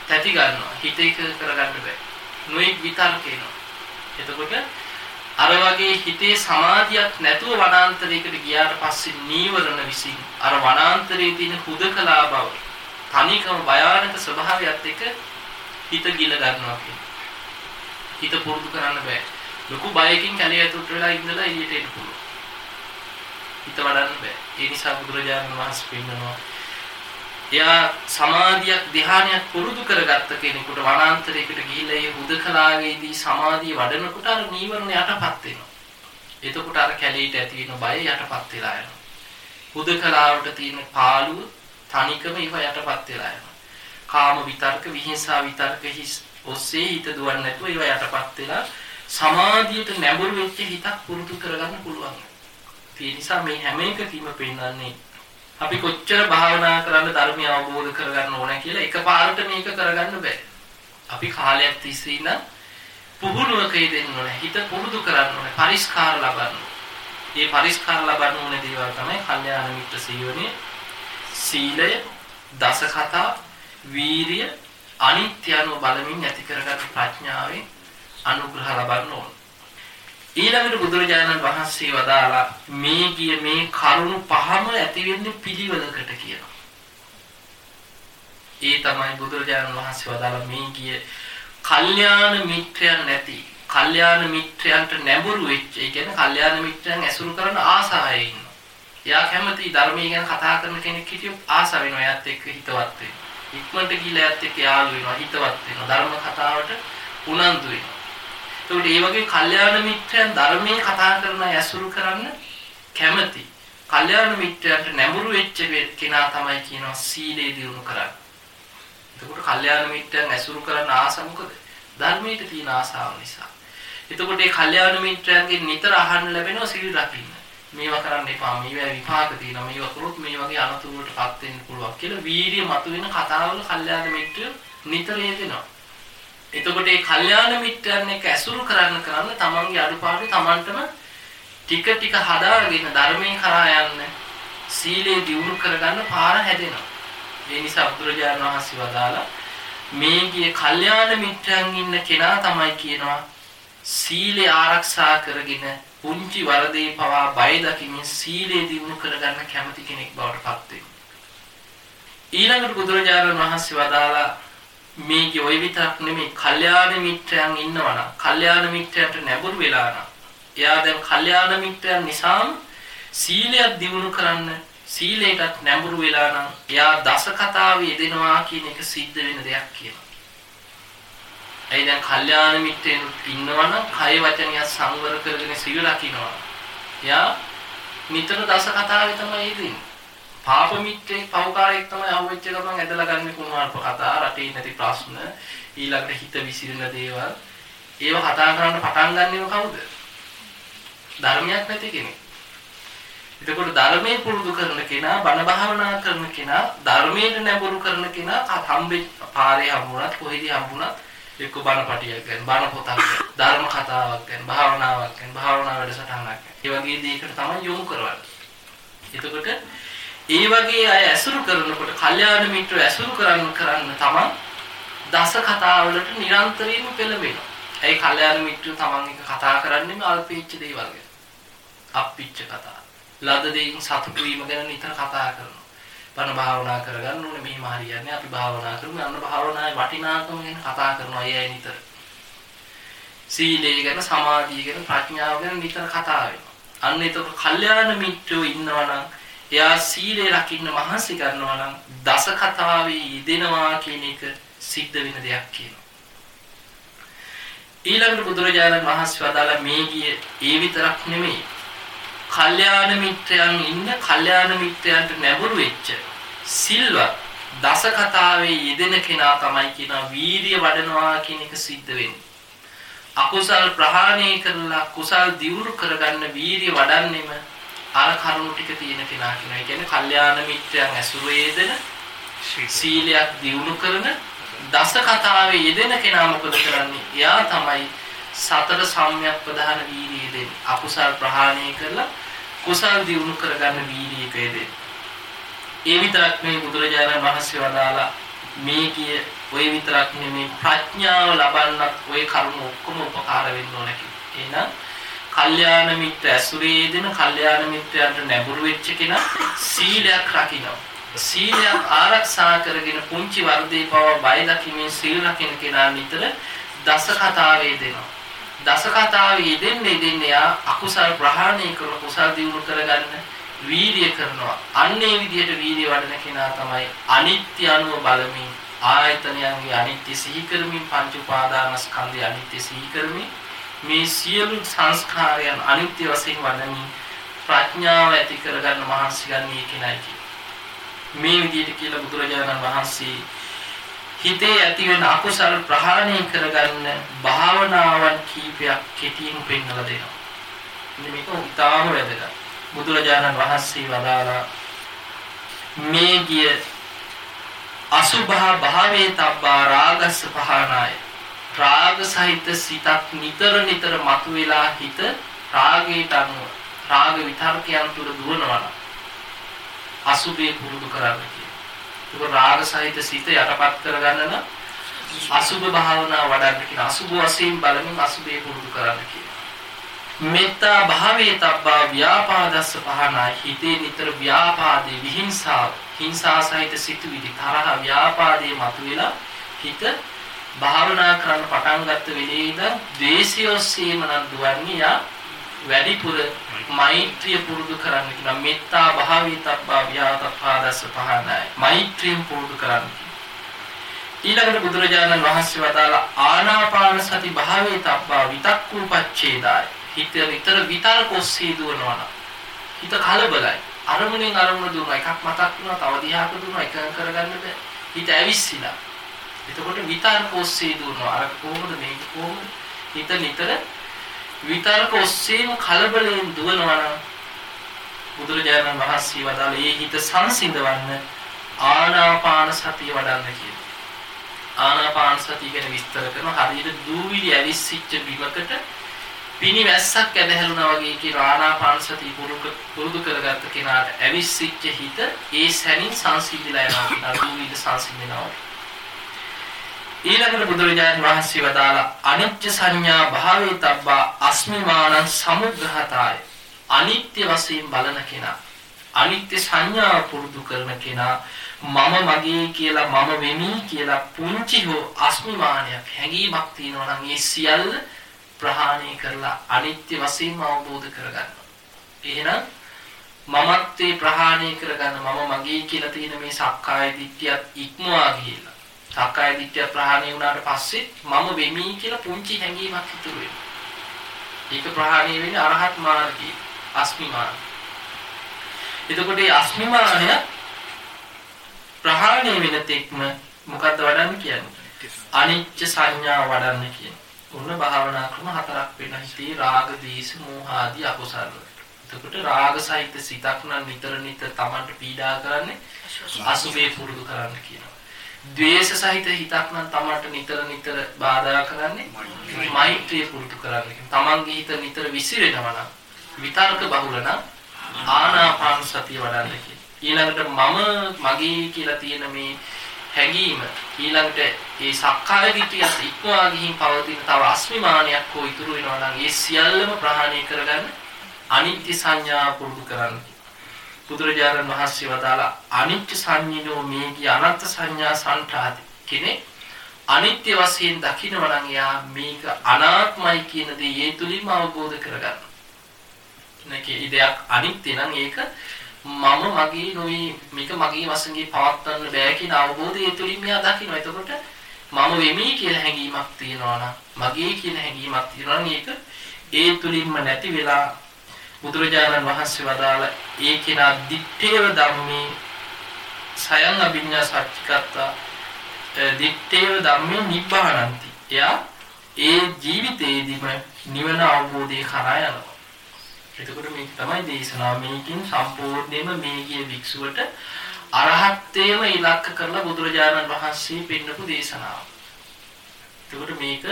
තැති ගන්නවා. හිත එක කරගන්න බෑ. නොඑක් විතර්ක එනවා. එතකොට අර වගේ හිතේ සමාධියක් නැතුව වනාන්තරයකට ගියාට පස්සේ නීවරණ විසින් අර වනාන්තරයේ තියෙන හුදකලා බව තනිකම භයානක ස්වභාවයත් එක්ක හිත ගිල ගන්නවා හිත පුරුදු කරන්න බෑ. ලොකු බයකින් කැලේ ඇතුළට වෙලා ඉඳලා එළියට එන්න පුළුවන්. හිත වඩන්න බෑ. ඒ නිසා බුදුරජාණන් වහන්සේ පෙන්නනවා එයා සමාධියක් ධ්‍යානයක් පුරුදු කරගත්ත කෙනෙකුට වනාන්තරයකට ගිහිල්ලා ඒ හුදකලාවේදී සමාධිය වඩනකොට අර නීවරණ යටපත් වෙනවා. එතකොට අර කැලීට ඇති වෙන බය යටපත් වෙලා යනවා. හුදකලාවට තියෙන පාළුව තනිකම ඒව යටපත් වෙලා යනවා. කාම විතර්ක, විහිංසා විතර්ක හිස් ඔස්සේ හිත දුවන්නේ නැතුව ඒව යටපත් වෙලා සමාධියට නැඹුරු වෙච්ච හිතක් පුරුදු කරගන්න පුළුවන්. ඒ නිසා මේ හැම එකකීම පෙන්වන්නේ අපි කොච්චර භාවනා කරන්න ධර්මය අවබෝධ කරගන්න ඕන කියලා එකපාරට මේක කරගන්න බෑ. අපි කාලයක් තිස්සේ ඉන්න පුහුණුවක යෙදෙන්න ඕන. හිත පුරුදු කරන්න ඕන. පරිස්කාර ලබන්න. මේ පරිස්කාර ලබන්න ඕන දේවල් තමයි කල්යාණ මිත්‍ර සීවනේ සීලය, දස කතා, වීරිය, අනිත්‍ය අනුව බලමින් ඇති කරගත් ප්‍රඥාවෙන් අනුග්‍රහ ලබන්න ඕන. ඊළඟට බුදුරජාණන් වහන්සේ වදාලා මේ ගිය මේ කරුණු පහම ඇති වෙන්නේ පිළිවෙලකට කියලා. ඒ තමයි බුදුරජාණන් වහන්සේ වදාලා මේ ගිය කල්යාණ මිත්‍රයන් නැති කල්යාණ මිත්‍රයන්ට නැඹුරු වෙච්ච ඒ කියන්නේ කල්යාණ මිත්‍රයන් ඇසුරු කරන ආසාවෙ ඉන්නවා. එයා කැමති ධර්මයේ ගැන කතා කරන කෙනෙක් හිටියොත් ආස වෙනවා එයාත් එක්ක හිතවත් වෙනවා. ඉක්මනට ගිහලා එයාත් එක්ක යාළු වෙනවා හිතවත් වෙනවා. ධර්ම කතාවට උනන්දු වෙනවා. ඒකට මේ වගේ කල්යාණ මිත්‍රයන් ධර්මයේ කතා කරන ඇසුරු කරන්න කැමති. කල්යාණ මිත්‍රයන්ට නැඹුරු වෙච්ච කෙනා තමයි කියනවා සීලේ දියුණු කරන්න. එතකොට කල්යාණ මිත්‍රයන් ඇසුරු කරන ආස මොකද? ධර්මයට තියෙන ආසාව නිසා. එතකොට මේ කල්යාණ මිත්‍රයන්ගෙන් නිතර අහන්න ලැබෙනවා සීල රකින්න. මේවා කරන්න එපා. මේවා විපාක තියෙනවා. මේවා කරොත් මේ වගේ අනතුරුවටපත් වෙන්න පුළුවන් කියලා වීර්ය මතුවෙන කතාවල කල්යාණ මිත්‍රයෝ නිතර යෙදෙනවා. එතකොට මේ කල්යාණ මිත්‍රයන් එක්ක ඇසුරු කරන්න කරන්න තමන්ගේ අඩුපාඩු තමන්ටම ටික ටික හදාගෙන ධර්මයෙන් කරා යන්න සීලේ දියුණු කරගන්න පාර හැදෙනවා. ඒ නිසා බුදුරජාණන් වහන්සේ වදාලා මේ ගිය කල්යාණ මිත්‍රයන් ඉන්න කෙනා තමයි කියනවා සීලේ ආරක්ෂා කරගෙන පුංචි වරදේ පවා බය දකිමින් සීලේ දියුණු කරගන්න කැමති කෙනෙක් බවට පත් වෙනවා. ඊළඟට බුදුරජාණන් වහන්සේ වදාලා මේකේ ওই විතරක් නෙමෙයි කල්යාණ මිත්‍රයන් ඉන්නවනම් කල්යාණ මිත්‍රයන්ට නැඹුරු වෙලා නම් එයා දැන් කල්යාණ මිත්‍රයන් නිසාම සීලයක් දිනු කරන්න සීලයකට නැඹුරු වෙලා නම් එයා දස කතාවේ යෙදෙනවා කියන එක සිද්ධ වෙන දෙයක් කියනවා. ඒ දැන් කල්යාණ මිත්‍රයන් ඉන්නවනම් කය වචනය සංවර කරගෙන සීල රකින්නවා. එයා නිතර දස කතාවේ තමයි යෙදෙන්නේ. පාප මිත්‍රෙක් පවකාරයෙක් තමයි අහුවෙච්ච ගමන් ඇදලා ගන්න කුණාල්ප කතා රටේ නැති ප්‍රශ්න ඊළඟට හිත විසිරෙන දේවල්. ඒව කතා කරන්න පටන් ගන්නව කවුද? ධර්මයක් නැති කෙනෙක්. එතකොට ධර්මයේ පුරුදු කරන කෙනා බණ භාවනා කරන කෙනා ධර්මයට නැඹුරු කරන කෙනා හම්බෙ පාරේ හම්බුණත් කොහෙදී හම්බුණත් එක්ක බණ පටියක් ගැන බණ පොතක් ධර්ම කතාවක් ගැන භාවනාවක් ගැන භාවනා වැඩසටහනක් ඒ වගේ දෙයකට තමයි යොමු කරවන්නේ. එතකොට ඒ වගේ අය ඇසුරු කරනකොට කල්යාණ මිත්‍ර ඇසුරු කරන්න කරන්න තමයි දස කතාවලට නිරන්තරයෙන්ම පෙළඹෙනවා. ඒ කල්යාණ මිත්‍ර තමන් එක කතා කරන්නේම අල්පීච්ච දේවල් ගැන. අප්පිච්ච කතා. ලද දෙයින් සතුටු වීම ගැන නිතර කතා කරනවා. බණ භාවනා කරගන්න ඕනේ මෙහිම හරියන්නේ අපි භාවනා කරමු අන්න භාවනාවේ වටිනාකම ගැන කතා කරනවා අය අය නිතර. සීලය ගැන සමාධිය ගැන ප්‍රඥාව ගැන නිතර කතා වෙනවා. අන්න ඒක කල්යාණ මිත්‍රයෝ ඉන්නවා නම් එයා සීලය රකින්න මහන්සි ගන්නවා නම් දස කතාවේ යෙදෙනවා කියන එක සිද්ධ වෙන දෙයක් කියනවා. ඊළඟට බුදුරජාණන් වහන්සේ වදාලා මේ ගිය ඒ විතරක් නෙමෙයි. කල්යාණ මිත්‍රයන් ඉන්න කල්යාණ මිත්‍රයන්ට නැඹුරු වෙච්ච සිල්වත් දස කතාවේ යෙදෙන කෙනා තමයි කියන වීරිය වඩනවා කියන එක සිද්ධ වෙන්නේ. අකුසල් ප්‍රහාණය කරලා කුසල් දියුණු කරගන්න වීරිය වඩන්නෙම අර කරුණු ටික තියෙන කෙනා කියනවා. ඒ කියන්නේ කල්යාණ මිත්‍රයන් ඇසුරු යෙදෙන සීලයක් දියුණු කරන දස කතාවේ යෙදෙන කෙනා මොකද කරන්නේ? එයා තමයි සතර සම්‍යක් ප්‍රධාන වීර්යය දෙන්නේ. අකුසල් ප්‍රහාණය කරලා කුසල් දියුණු කරගන්න වීර්යයක යෙදෙන්නේ. ඒ විතරක් නෙවෙයි බුදුරජාණන් වහන්සේ වදාලා මේ කිය ඔය විතරක් නෙමෙයි ප්‍රඥාව ලබන්නත් ඔය කරුණු ඔක්කොම උපකාර වෙන්න ඕන එහෙනම් කල්යාණ මිත්‍ර ඇසුරේ දෙන කල්යාණ මිත්‍රයන්ට නැඹුරු වෙච්ච කෙනා සීලයක් රකින්න. සීලයක් ආරක්ෂා කරගෙන පුංචි වර්ධේ පව බය දකිමින් සීල් රකින්න කෙනා නිතර දස කතාවේ දෙනවා. දස කතාවේ දෙන්නේ දෙන්නේ යා අකුසල් ප්‍රහාණය කරලා කුසල් දියුණු කරගන්න වීර්ය කරනවා. අන්නේ විදිහට වීර්ය වඩන කෙනා තමයි අනිත්‍ය අනුව බලමින් ආයතනයන්ගේ අනිත්‍ය සිහි කරමින් පංච උපාදානස්කන්ධය අනිත්‍ය සිහි කරමින් මේ සියලු සංස්කාරයන් අනිත්‍ය වශයෙන් වඩමින් ප්‍රඥාව ඇති කරගන්න මහන්සි ගන්නේ කෙනයි මේ විදිහට කියලා බුදුරජාණන් වහන්සේ හිතේ ඇති වෙන අකුසල් ප්‍රහාණය කරගන්න භාවනාවන් කීපයක් කෙටියෙන් පෙන්වලා දෙනවා. ඉතින් මේක උතාම වැදගත්. බුදුරජාණන් වහන්සේ වදාළා මේ ගිය අසුභා භාවේ තබ්බා රාගස්ස පහනාය රාග සහිත සිතක් නිතර නිතර මතුවලා හිත රාගයට අනුව රාග විතර්කයන් තුල දුවනවා අසුභේ පුරුදු කරන්න කියනවා. ඒක රාග සහිත සිත යටපත් කරගන්න නම් අසුභ භාවනා වඩන්න කියන අසුභ වශයෙන් බලමින් අසුභේ පුරුදු කරන්න කියනවා. මෙත්තා භාවේ තබ්බා ව්‍යාපාදස්ස පහනා හිතේ නිතර ව්‍යාපාදේ විහිංසාව හිංසා සහිත සිතුවිලි තරහ ව්‍යාපාදේ මතුවෙලා හිත භාවනා කරන්න පටන් ගත්ත වෙලේ ඉඳන් ද්වේෂය ඔස්සේම නම් දුවන්නේ යා වැඩිපුර මෛත්‍රිය පුරුදු කරන්න කියනවා මෙත්තා භාවිතබ්බා ව්‍යාතපාදස්ස පහනයි මෛත්‍රියෙන් පුරුදු කරන්න. ඊළඟට බුදුරජාණන් වහන්සේ වදාලා ආනාපාන සති භාවිතබ්බා විතක්කූපච්ඡේදාය හිත විතර විතර්ක ඔස්සේ දුවනවා හිත කලබලයි. අරමුණෙන් අරමුණ දුවනවා. එකක් මතක් වෙනවා තව දිහාක දුවනවා එක කරගන්න බෑ. හිත ඇවිස්සිලා එතකොට විතර්ක ඔස්සේ දුවනවා අර කොහොමද මේක කොහොමද හිත නිතර විතර්ක ඔස්සේම කලබලයෙන් දුවනවා නම් බුදුරජාණන් වහන්සේ වදාළ ඒ හිත සංසිඳවන්න ආනාපාන සතිය වඩන්න කියලා. ආනාපාන සතිය ගැන විස්තර කරන හරියට දූවිලි ඇවිස්සිච්ච බිමකට පිනිවැස්සක් ඇදහැළුණා වගේ කියන ආනාපාන සතිය පුරුදු කරගත්ත කෙනාට ඇවිස්සිච්ච හිත ඒ සැනින් සංසිඳිලා යනවා. දූවිලි සංසිඳනවා. ඊළඟට බුදුරජාණන් වහන්සේ වදාලා අනිත්‍ය සංඥා භාවේ තබ්බා අස්මිමානං සමුග්‍රහතාය අනිත්‍ය වශයෙන් බලන කෙනා අනිත්‍ය සංඥා පුරුදු කරන කෙනා මම මගේ කියලා මම වෙමි කියලා පුංචි හෝ අස්මිමානයක් හැඟීමක් තියෙනවා නම් ඒ සියල්ල ප්‍රහාණය කරලා අනිත්‍ය වශයෙන්ම අවබෝධ කරගන්නවා. එහෙනම් මමත්වේ ප්‍රහාණය කරගන්න මම මගේ කියලා තියෙන මේ සක්කාය දිට්ඨියත් ඉක්මවා ගිහිල්ලා සක්කාය දිට්ඨිය ප්‍රහාණය වුණාට පස්සේ මම වෙමි කියලා පුංචි හැඟීමක් ඉතුරු වෙනවා. ඒක ප්‍රහාණය වෙන්නේ අරහත් මාර්ගයේ අස්මිමාන. එතකොට මේ අස්මිමානය ප්‍රහාණය වෙන තෙක්ම මොකද්ද වඩන්න කියන්නේ? අනිච්ච සංඥා වඩන්න කියන්නේ. ඔන්න භාවනා ක්‍රම හතරක් වෙන හිතේ රාග, දේශ, මෝහ ආදී අකුසල. එතකොට රාග සහිත සිතක් නම් නිතර නිතර Tamanට පීඩා කරන්නේ අසුබේ පුරුදු කරන්න කියනවා. ද්වේෂ සහිත හිතක් නම් තමන්ට නිතර නිතර බාධා කරන්නේ මෛත්‍රිය පුරුදු කරන්න. තමන්ගේ හිත නිතර විසිරෙනවා නම් විතර්ක බහුල නම් ආනාපාන සතිය වඩන්න ඊළඟට මම මගේ කියලා තියෙන මේ හැඟීම ඊළඟට ඒ සක්කාය දිට්ඨියත් ඉක්මවා ගිහින් පවතින තව අස්මිමානයක් හෝ ඉතුරු වෙනවා නම් ඒ සියල්ලම ප්‍රහාණය කරගන්න අනිත්‍ය සංඥා පුරුදු කරන්න. බුදුරජාණන් වහන්සේ වදාලා අනිත්‍ය සංඥිනෝ මේකී අනත්ත් සංඥා සංඨාති කෙනෙක් අනිත්‍ය වශයෙන් දකිනවා නම් එයා මේක අනාත්මයි කියන දේ ඒ තුලින්ම අවබෝධ කරගන්න. නැකේ ඉදයක් අනිත්‍ය නම් ඒක මම මගේ නොයි මේක මගේ වශයෙන් පවත්වන්න බෑ කියන අවබෝධය ඒ තුලින් මෙයා දකිනවා. එතකොට මම වෙමි කියලා හැඟීමක් තියෙනවා නම් මගේ කියන හැඟීමක් තියෙනවා නම් ඒක ඒ තුලින්ම නැති වෙලා බුදුරජාණන් වහන්සේ වදාළ ඒ කෙනා දිත්තේව ධම්මේ සයන් අභිඤ්ඤා සච්චිකත්තා දිත්තේව ධම්මේ නිබ්බානಂತಿ. එයා ඒ ජීවිතේදීම නිවන අවබෝධය කරා යනවා. එතකොට මේක තමයි දේශනාව මේකින් සම්පූර්ණයෙන්ම මේ ගිය භික්ෂුවට අරහත්ත්වයේම ඉලක්ක කරලා බුදුරජාණන් වහන්සේ පෙන්නපු දේශනාව. එතකොට මේක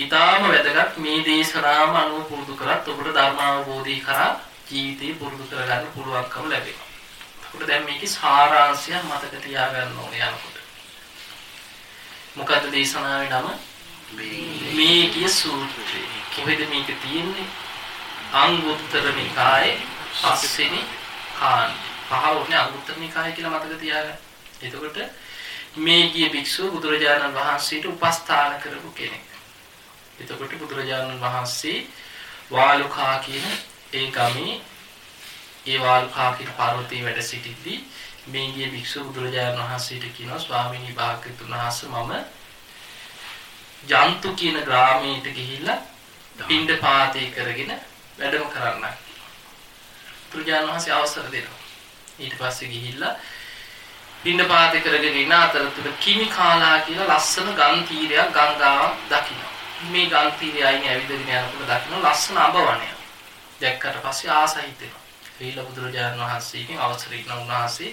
ඊටාම වැදගත් මේ දේශනාවම අනුව පුරුදු කරත් ඔබට ධර්ම අවබෝධය කරා ජීවිතේ පුරුදු කරගන්න පුළුවන්කම ලැබෙනවා. එතකොට දැන් මේකේ සාරාංශය මතක තියාගන්න ඕනේ යනකොට. මොකද්ද දේශනාවේ නම? මේ කිය සූත්‍රය. කොහෙද මේක තියෙන්නේ? අංගුත්තර නිකායේ පස්වෙනි කාණ්ඩ. පහවනේ අංගුත්තර නිකාය කියලා මතක තියාගන්න. එතකොට මේ ගිය භික්ෂුව බුදුරජාණන් වහන්සේට උපස්ථාන කරපු කෙනෙක්. එතකොට බුදුරජාණන් වහන්සේ වාලුකා කියන ඒ ගමේ ඒ වාලුකා කියන පර්වතයේ වැඩ සිටිද්දී මේ ගිය භික්ෂුව බුදුරජාණන් වහන්සේට කියනවා ස්වාමීනි භාග්‍යතුන් වහන්සේ මම ජන්තු කියන ග්‍රාමයට ගිහිල්ලා පින්ඩ පාතේ කරගෙන වැඩම කරන්න. බුදුරජාණන් වහන්සේ අවසර දෙනවා. ඊට පස්සේ ගිහිල්ලා පින්න පාත කරගෙන ඉන අතරතුර කිමි කාලා කියලා ලස්සන ගම් තීරයක් ගංගාවක් දකින්න. මේ ගම් තීරය අයින් ඇවිදගෙන යනකොට දකින්න ලස්සන අඹ වනයක්. දැක්කට පස්සේ ආසහිත වෙනවා. ඒල බුදුරජාණන් වහන්සේගෙන් අවසර ඉන්න උන්වහන්සේ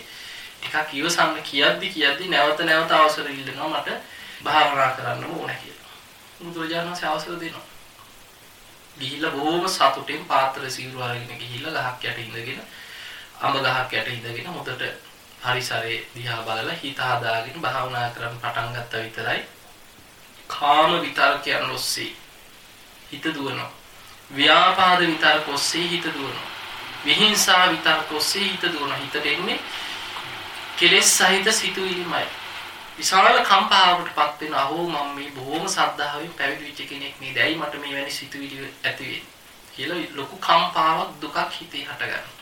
ටිකක් ඉවසන්න කියද්දි කියද්දි නැවත නැවත අවසර ඉල්ලනවා මට භාවනා කරන්න ඕන කියලා. බුදුරජාණන් වහන්සේ අවසර දෙනවා. ගිහිල්ලා බොහොම සතුටින් පාත්‍ර සිවුරු අරගෙන ගිහිල්ලා ගහක් යට ඉඳගෙන අඹ ගහක් යට ඉඳගෙන හොඳට පරිසරයේ දිහා බලලා හිත හදාගෙන භාවනා කරන්න පටන් ගත්තා විතරයි කාම විතරකයන් ඔස්සේ හිත දුවනවා. ව්‍යාපාද විතරක ඔස්සේ හිත දුවනවා. විහිංසා විතරක ඔස්සේ හිත දුවනවා. හිතට එන්නේ කෙලෙස් සහිත සිතුවිලිමයි. විශාල කම්පාවකටපත් වෙන අහෝ මම මේ බොහොම සද්ධාවෙන් පැවිදි වෙච්ච කෙනෙක් නේද? ඇයි මට මේ වැනි සිතුවිලි ඇති වෙන්නේ? කියලා ලොකු කම්පාවක් දුකක් හිතේ හටගන්නවා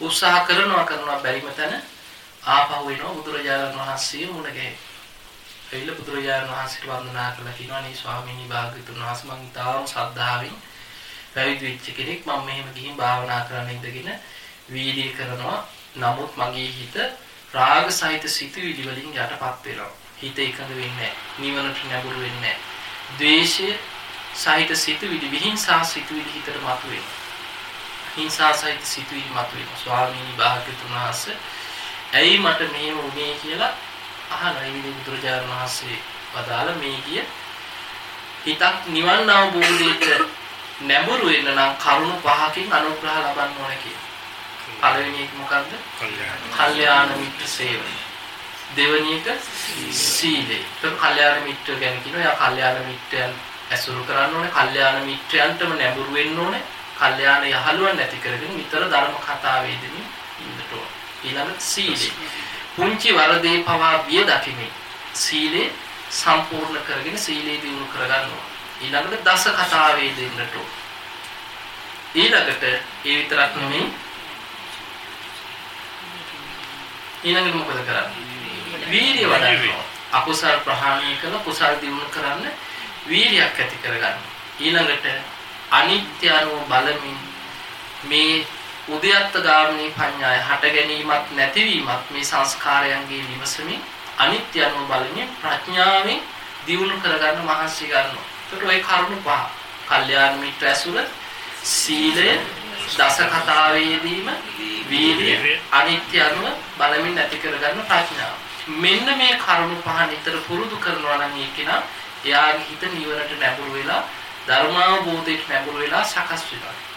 උත්සාහ කරනවා කරනවා බැරිම තැන ආපහු එනවා බුදුරජාණන් වහන්සේ මුණ ගැහෙන්න. එයිල බුදුරජාණන් වහන්සේට වන්දනා කළා කියනවා නේ ස්වාමීනි භාග්‍යතුන් වහන්සේ මං ඊටාම ශ්‍රද්ධාවෙන් පැවිදි වෙච්ච කෙනෙක් මම මෙහෙම ගිහින් භාවනා කරන්න ඉඳගෙන වීර්ය කරනවා. නමුත් මගේ හිත රාග සහිත සිතුවිලි වලින් යටපත් වෙනවා. හිත එකඟ වෙන්නේ නැහැ. නිවනට නැඹුරු වෙන්නේ නැහැ. ද්වේෂය සහිත සිතුවිලි විහිංසා සිතුවිලි හිතට මතුවෙනවා. හිංසා සහිත සිතුවිලි මතුවෙනවා. ස්වාමීනි භාග්‍යතුන් වහන්සේ ඇයි මට මෙහෙම වුනේ කියලා අහලා ඉන්නේ බුදුරජාණන් වහන්සේ වදාළ මේ කිය හිතක් නිවන් අවබෝධයට නැඹුරු වෙන්න නම් කරුණු පහකින් අනුග්‍රහ ලබන්න ඕන කියලා. පළවෙනි එක මොකද්ද? කල්යාණ මිත්‍ර සේවය. දෙවෙනි එක සීලය. ඒක කල්යාණ මිත්‍ර ගැන කියනවා. යා කල්යාණ මිත්‍රයන් ඇසුරු කරන්න ඕනේ. කල්යාණ මිත්‍රයන්ටම නැඹුරු වෙන්න ඕනේ. කල්යාණ යහළුවන් නැති කරගෙන නිතර ධර්ම කතාවේ දෙමින් ඉන්නට ඕන. ඊළඟට සීලය. පුංචි වරදේ පවා බිය දකිමින් සීලේ සම්පූර්ණ කරගෙන සීලේ දිනු කරගන්න ඕන. ඊළඟට දස කතාවේ දෙන්නට ඕන. ඊළඟට ඒ විතරක් නෙමෙයි ඊළඟට මොකද කරන්නේ? වීර්ය වඩන්න. අකුසල් ප්‍රහාණය කළ කුසල් දිනු කරන්න වීර්යයක් ඇති කරගන්න. ඊළඟට අනිත්‍ය අනුව බලමින් මේ උද්‍යත්ත ගාමිනී පඤ්ඤාය හට ගැනීමක් නැතිවීමක් මේ සංස්කාරයන්ගේ විමසමින් අනිත්‍ය අනුව බලමින් ප්‍රඥාවෙන් දියුණු කරගන්න මහන්සි ගන්නවා. ඒකට ওই කරුණු පහ. කල්යාණ මිත්‍ර ඇසුර, සීලය, දස කතාවේදීම වීර්ය, අනිත්‍ය අනුව බලමින් නැති කරගන්න ප්‍රඥාව. මෙන්න මේ කරුණු පහ නිතර පුරුදු කරනවා නම් ඒකිනා එයාගේ හිත නිවනට නැඹුරු වෙලා ධර්මාවබෝධයට නැඹුරු වෙලා සකස් වෙනවා.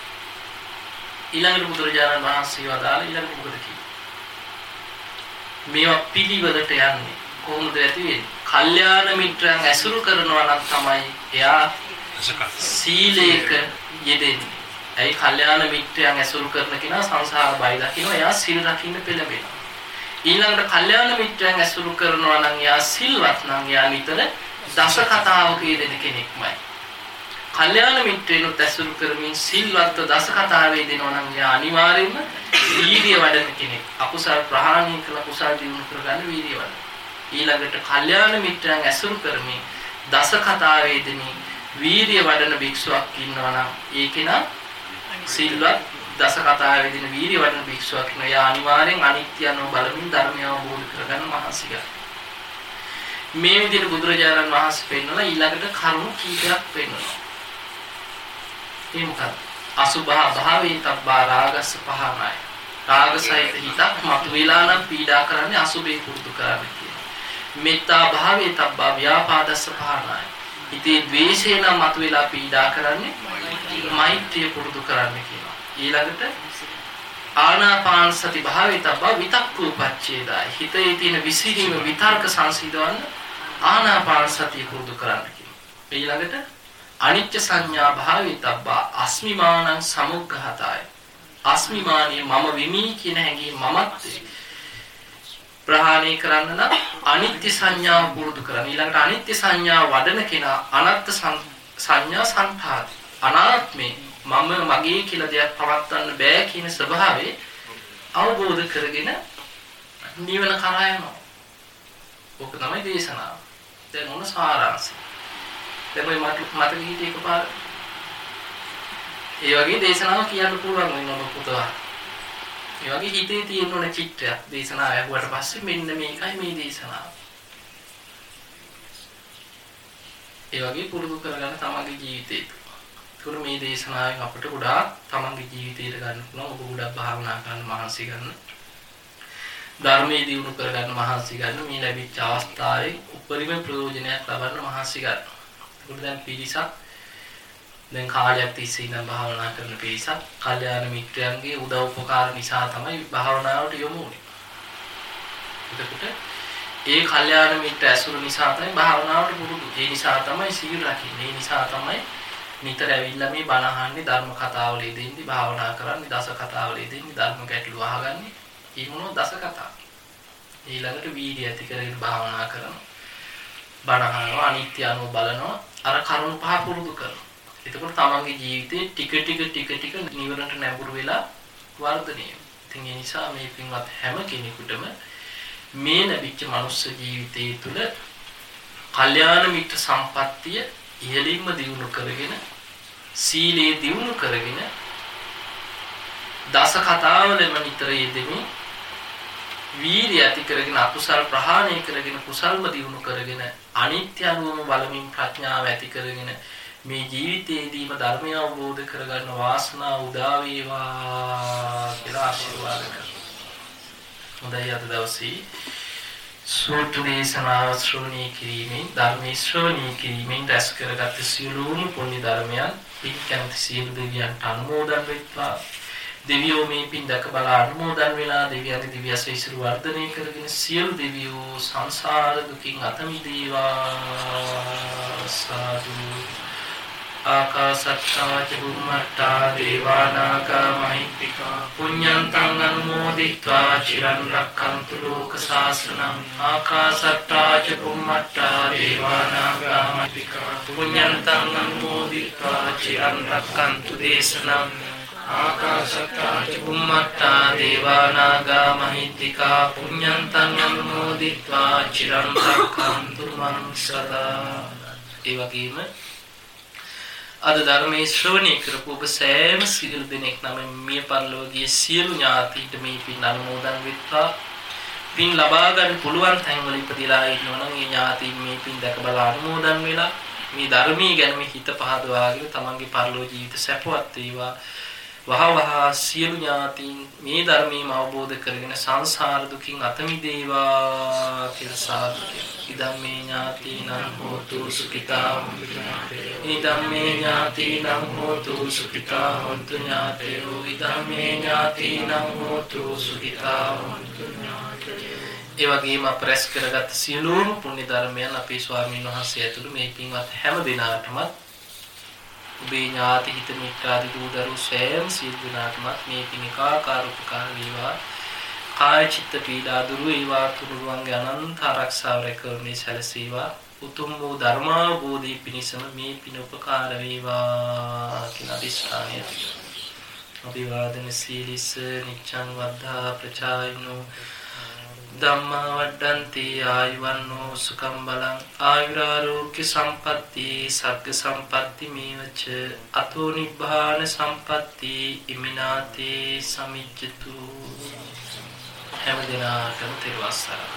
ඊළඟට බුදුරජාණන් වහන්සේ වදාළ ඊළඟට මොකද කියන්නේ? මේවා පිළිවෙලට යන්නේ කොහොමද ඇති වෙන්නේ? කල්යාණ මිත්‍රයන් ඇසුරු කරනවා නම් තමයි එයා සීලේක යෙදෙන්නේ. ඇයි කල්යාණ මිත්‍රයන් ඇසුරු කරන කෙනා සංසාර බය දකිනවා එයා සිල් රකින්න පෙළඹෙනවා. ඊළඟට කල්යාණ මිත්‍රයන් ඇසුරු කරනවා නම් එයා සිල්වත් නම් එයා නිතර දස කතාවක යෙදෙන කෙනෙක්මයි. කල්යාණ මිත්‍රයන්ට ඇසුරු කරමින් සිල්වත් දස කතාවේ දෙනවා නම් යා අනිවාර්යයෙන්ම වීර්ය වඩන කෙනෙක්. අකුසල් ප්‍රහාණය කළ කුසල් දිනු කරගන්න වීර්ය වඩන. ඊළඟට කල්යාණ මිත්‍රයන් ඇසුරු කරමින් දස කතාවේ දෙමින් වීර්ය වඩන භික්ෂුවක් ඉන්නවා නම් ඒකේන සිල්වත් දස කතාවේ දෙන වීර්ය වඩන භික්ෂුවක් වෙනවා. එයා අනිවාර්යෙන් අනිත්‍ය යන බලමින් ධර්මය අවබෝධ කරගන්න මහන්සි ගන්නවා. මේ විදිහට බුදුරජාණන් වහන්සේ පෙන්වලා ඊළඟට කරුණු කීපයක් පෙන්වනවා. ඒ මොකක්ද? අසුභා භාවේ තබ්බා රාගස්ස පහමයි. රාගසහිත හිතක් මතුවලා නම් පීඩා කරන්නේ අසුභේ පුරුදු කරන්නේ කියලා. මෙත්තා භාවේ තබ්බා ව්‍යාපාදස්ස පහමයි. හිතේ ද්වේෂය නම් මතුවලා පීඩා කරන්නේ මෛත්‍රිය පුරුදු කරන්නේ කියලා. ඊළඟට ආනාපාන සති භාවේ තබ්බා විතක්කූපච්ඡේදයි. හිතේ තියෙන විසිරීම විතර්ක සංසිඳවන්න ආනාපාන සතිය පුරුදු කරන්න කියනවා. ඊළඟට අනිත්‍ය සංඥා භාවිතබ්බා අස්මිමානං සමුග්ඝහතය. අස්මිමානිය මම වෙමි කියන හැඟීම මමත් ප්‍රහාණය කරන්න නම් අනිත්‍ය සංඥාව පුරුදු කරන්න. ඊළඟට අනිත්‍ය සංඥාව වඩන කෙනා අනත්ත් සංඥා සංඛාති. අනාත්මේ මම මගේ කියලා දෙයක් පවත්වන්න බෑ කියන ස්වභාවය අවබෝධ කරගෙන නිවන කරා යනවා. ඕක තමයි දේශනාව. දැන් මොන සාරාංශය. දැන් ඔය මට මතක හිටියේ එකපාර. ඒ වගේ දේශනාවක් කියන්න පුළුවන් වෙනවා පුතවා. ඒ වගේ හිතේ තියෙන ඕන චිත්‍රයක් දේශනාව ඇහුවට පස්සේ මෙන්න මේකයි මේ දේශනාව. ඒ වගේ පුරුදු කරගන්න තමන්ගේ ජීවිතේ. ඒකර මේ දේශනාවෙන් අපිට ගොඩාක් තමන්ගේ ජීවිතයට ගන්න පුළුවන්. ඔබ ගොඩක් භාවනා කරන්න මහන්සි ගන්න. ධර්මයේ දියුණු කරගන්න මහන්සි ගන්න මේ ලැබිච්ච අවස්ථාවේ උපරිම ප්‍රයෝජනයක් ලබන්න මහන්සි ගන්න. ඒකට දැන් පිරිසක් දැන් කාලයක් තිස්සේ ඉඳන් භාවනා කරන පිරිසක් කල්යාණ මිත්‍රයන්ගේ උදව් උපකාර නිසා තමයි භාවනාවට යොමු වුනේ. එතකොට ඒ කල්යාණ මිත්‍ර ඇසුර නිසා තමයි භාවනාවට පුරුදු. ඒ නිසා තමයි සීල රකින්නේ. ඒ නිසා තමයි නිතර ඇවිල්ලා මේ බණ අහන්නේ ධර්ම කතාවලදී දෙන්නේ භාවනා කරන්නේ දස කතාවලදී දෙන්නේ ධර්ම ගැටළු අහගන්නේ ඒ මොනෝ දස කතා. ඊළඟට වීර්ය ඇති කරගෙන භාවනා කරනවා. බණ අහනවා අනිත්‍ය අනුව බලනවා අර කරුණු පහ පුරුදු කරනවා. එතකොට තමන්ගේ ජීවිතේ ටික ටික ටික ටික නිවනට නැඹුරු වෙලා වර්ධනය ඉතින් ඒ නිසා මේ පින්වත් හැම කෙනෙකුටම මේ ලැබිච්ච මනුස්ස ජීවිතයේ තුල කල්යාණ මිත්‍ර සම්පත්තිය ඉහළින්ම දියුණු කරගෙන සීලේ දියුණු කරගෙන දස කතාවලම නිතර යෙදෙමින් වීර්ය ඇති කරගෙන අකුසල් ප්‍රහාණය කරගෙන කුසල්ම දියුණු කරගෙන අනිත්‍ය අනුවම බලමින් ප්‍රඥාව ඇති කරගෙන මේ ජීවිතයේදීම ධර්මය අවබෝධ කරගන්න වාසනාව උදා වේවා කියලා ආශිර්වාද කරනවා. හොඳයි අද දවසේ සූත්‍ර දේශනාව ශ්‍රවණය කිරීමෙන් ධර්මයේ ශ්‍රවණය කිරීමෙන් රැස් කරගත් සියලුම පුණ්‍ය ධර්මයන් පින් කැමති සියලු දෙවියන්ට අනුමෝදන් වෙත්වා දෙවියෝ මේ පින් දැක බලා අනුමෝදන් වෙලා දෙවියන්ගේ දිව්‍ය ආශිර්වාද වර්ධනය කරගෙන සියලු දෙවියෝ සංසාර දුකින් අත මිදේවා සාදු. ආකාසත්තා ච බුම්මත්තා දේවානාගා මහිත්‍තිකා. පුඤ්ඤන්තං අනුමෝදිත්වා චිරන් රක්ඛන්තු ලෝක සාසනං. ආකාසත්තා ච බුම්මත්තා දේවානාගා මහිත්‍තිකා. පුඤ්ඤන්තං අනුමෝදිත්වා චිරන් රක්ඛන්තු දේශනං. ආකාශත්තා චුම්මත්තා දේවානාගා මහිත්‍තිකා පුඤ්ඤන්තං අනුමෝදිත්වා චිරන් රක්ඛන්තු මං සදා ඒ වගේම අද ධර්මයේ ශ්‍රවණය කරපු ඔබ සෑම සියලු දෙනෙක් නම මිය පරලෝකීය සියලු ඥාතීන්ට මේ පින් අනුමෝදන් වෙත්වා. පින් ලබා ගන්න පුළුවන් තැන්වල ඉපදලා ඉන්නවනම් ඒ ඥාතීන් මේ පින් දැක බලා අනුමෝදන් වෙලා මේ ධර්මයේ ගැන මේ හිත පහදවාගෙන තමන්ගේ පරලෝක ජීවිත සැපවත් වේවා. වහවහ සියලු ඥාතීන් මේ ධර්මීම අවබෝධ කරගෙන සංසාර දුකින් අත මිදේවා කියලා සාදු ඉදම් මේ ඥාතීනං හෝතු සුඛිතා ඉදම් මේ ඥාතීනං හෝතු සුඛිතා හොන්තු ඥාතයෝ. ඉදම් මේ ඥාතීනං හෝතු සුඛිතා හොන්තු ඒ වගේම අපරස් කරගත් සියලුම පුණ්‍ය ධර්මයන් අපේ ස්වාමීන් වහන්සේ ඇතුළු මේ පින්වත් හැම දිනාටමත් ඔබේ ඥාති හිත මිත්‍රාදී දූ දරු සෑම සියලු දෙනාටමත් මේ පින් එකාකාර උපකාර වේවා. කාය චිත්ත පීඩා දුරු වේවා. තුනුරුවන්ගේ අනන්ත ආරක්ෂාව රැකවරණේ සැලසේවා. උතුම් වූ ධර්මාභෝධී පිණිසම මේ පින උපකාර වේවා කියලා අදිස්ථානය අභිවාදන සීලිස නිච්ඡං වද්ධා ප්‍රචායිනෝ ධම්මා වඩ්ඩන්ති ආයුවන්නෝ සුකම් බලං ආයුරාරෝග්‍ය සම්පatti සග්ග සම්පatti මේවච. අතෝ නිබ්බාන සම්පatti ඉමිනාතේ සමිජ්ජතු. හැම දිනාටම තෙරුවන් සරණයි.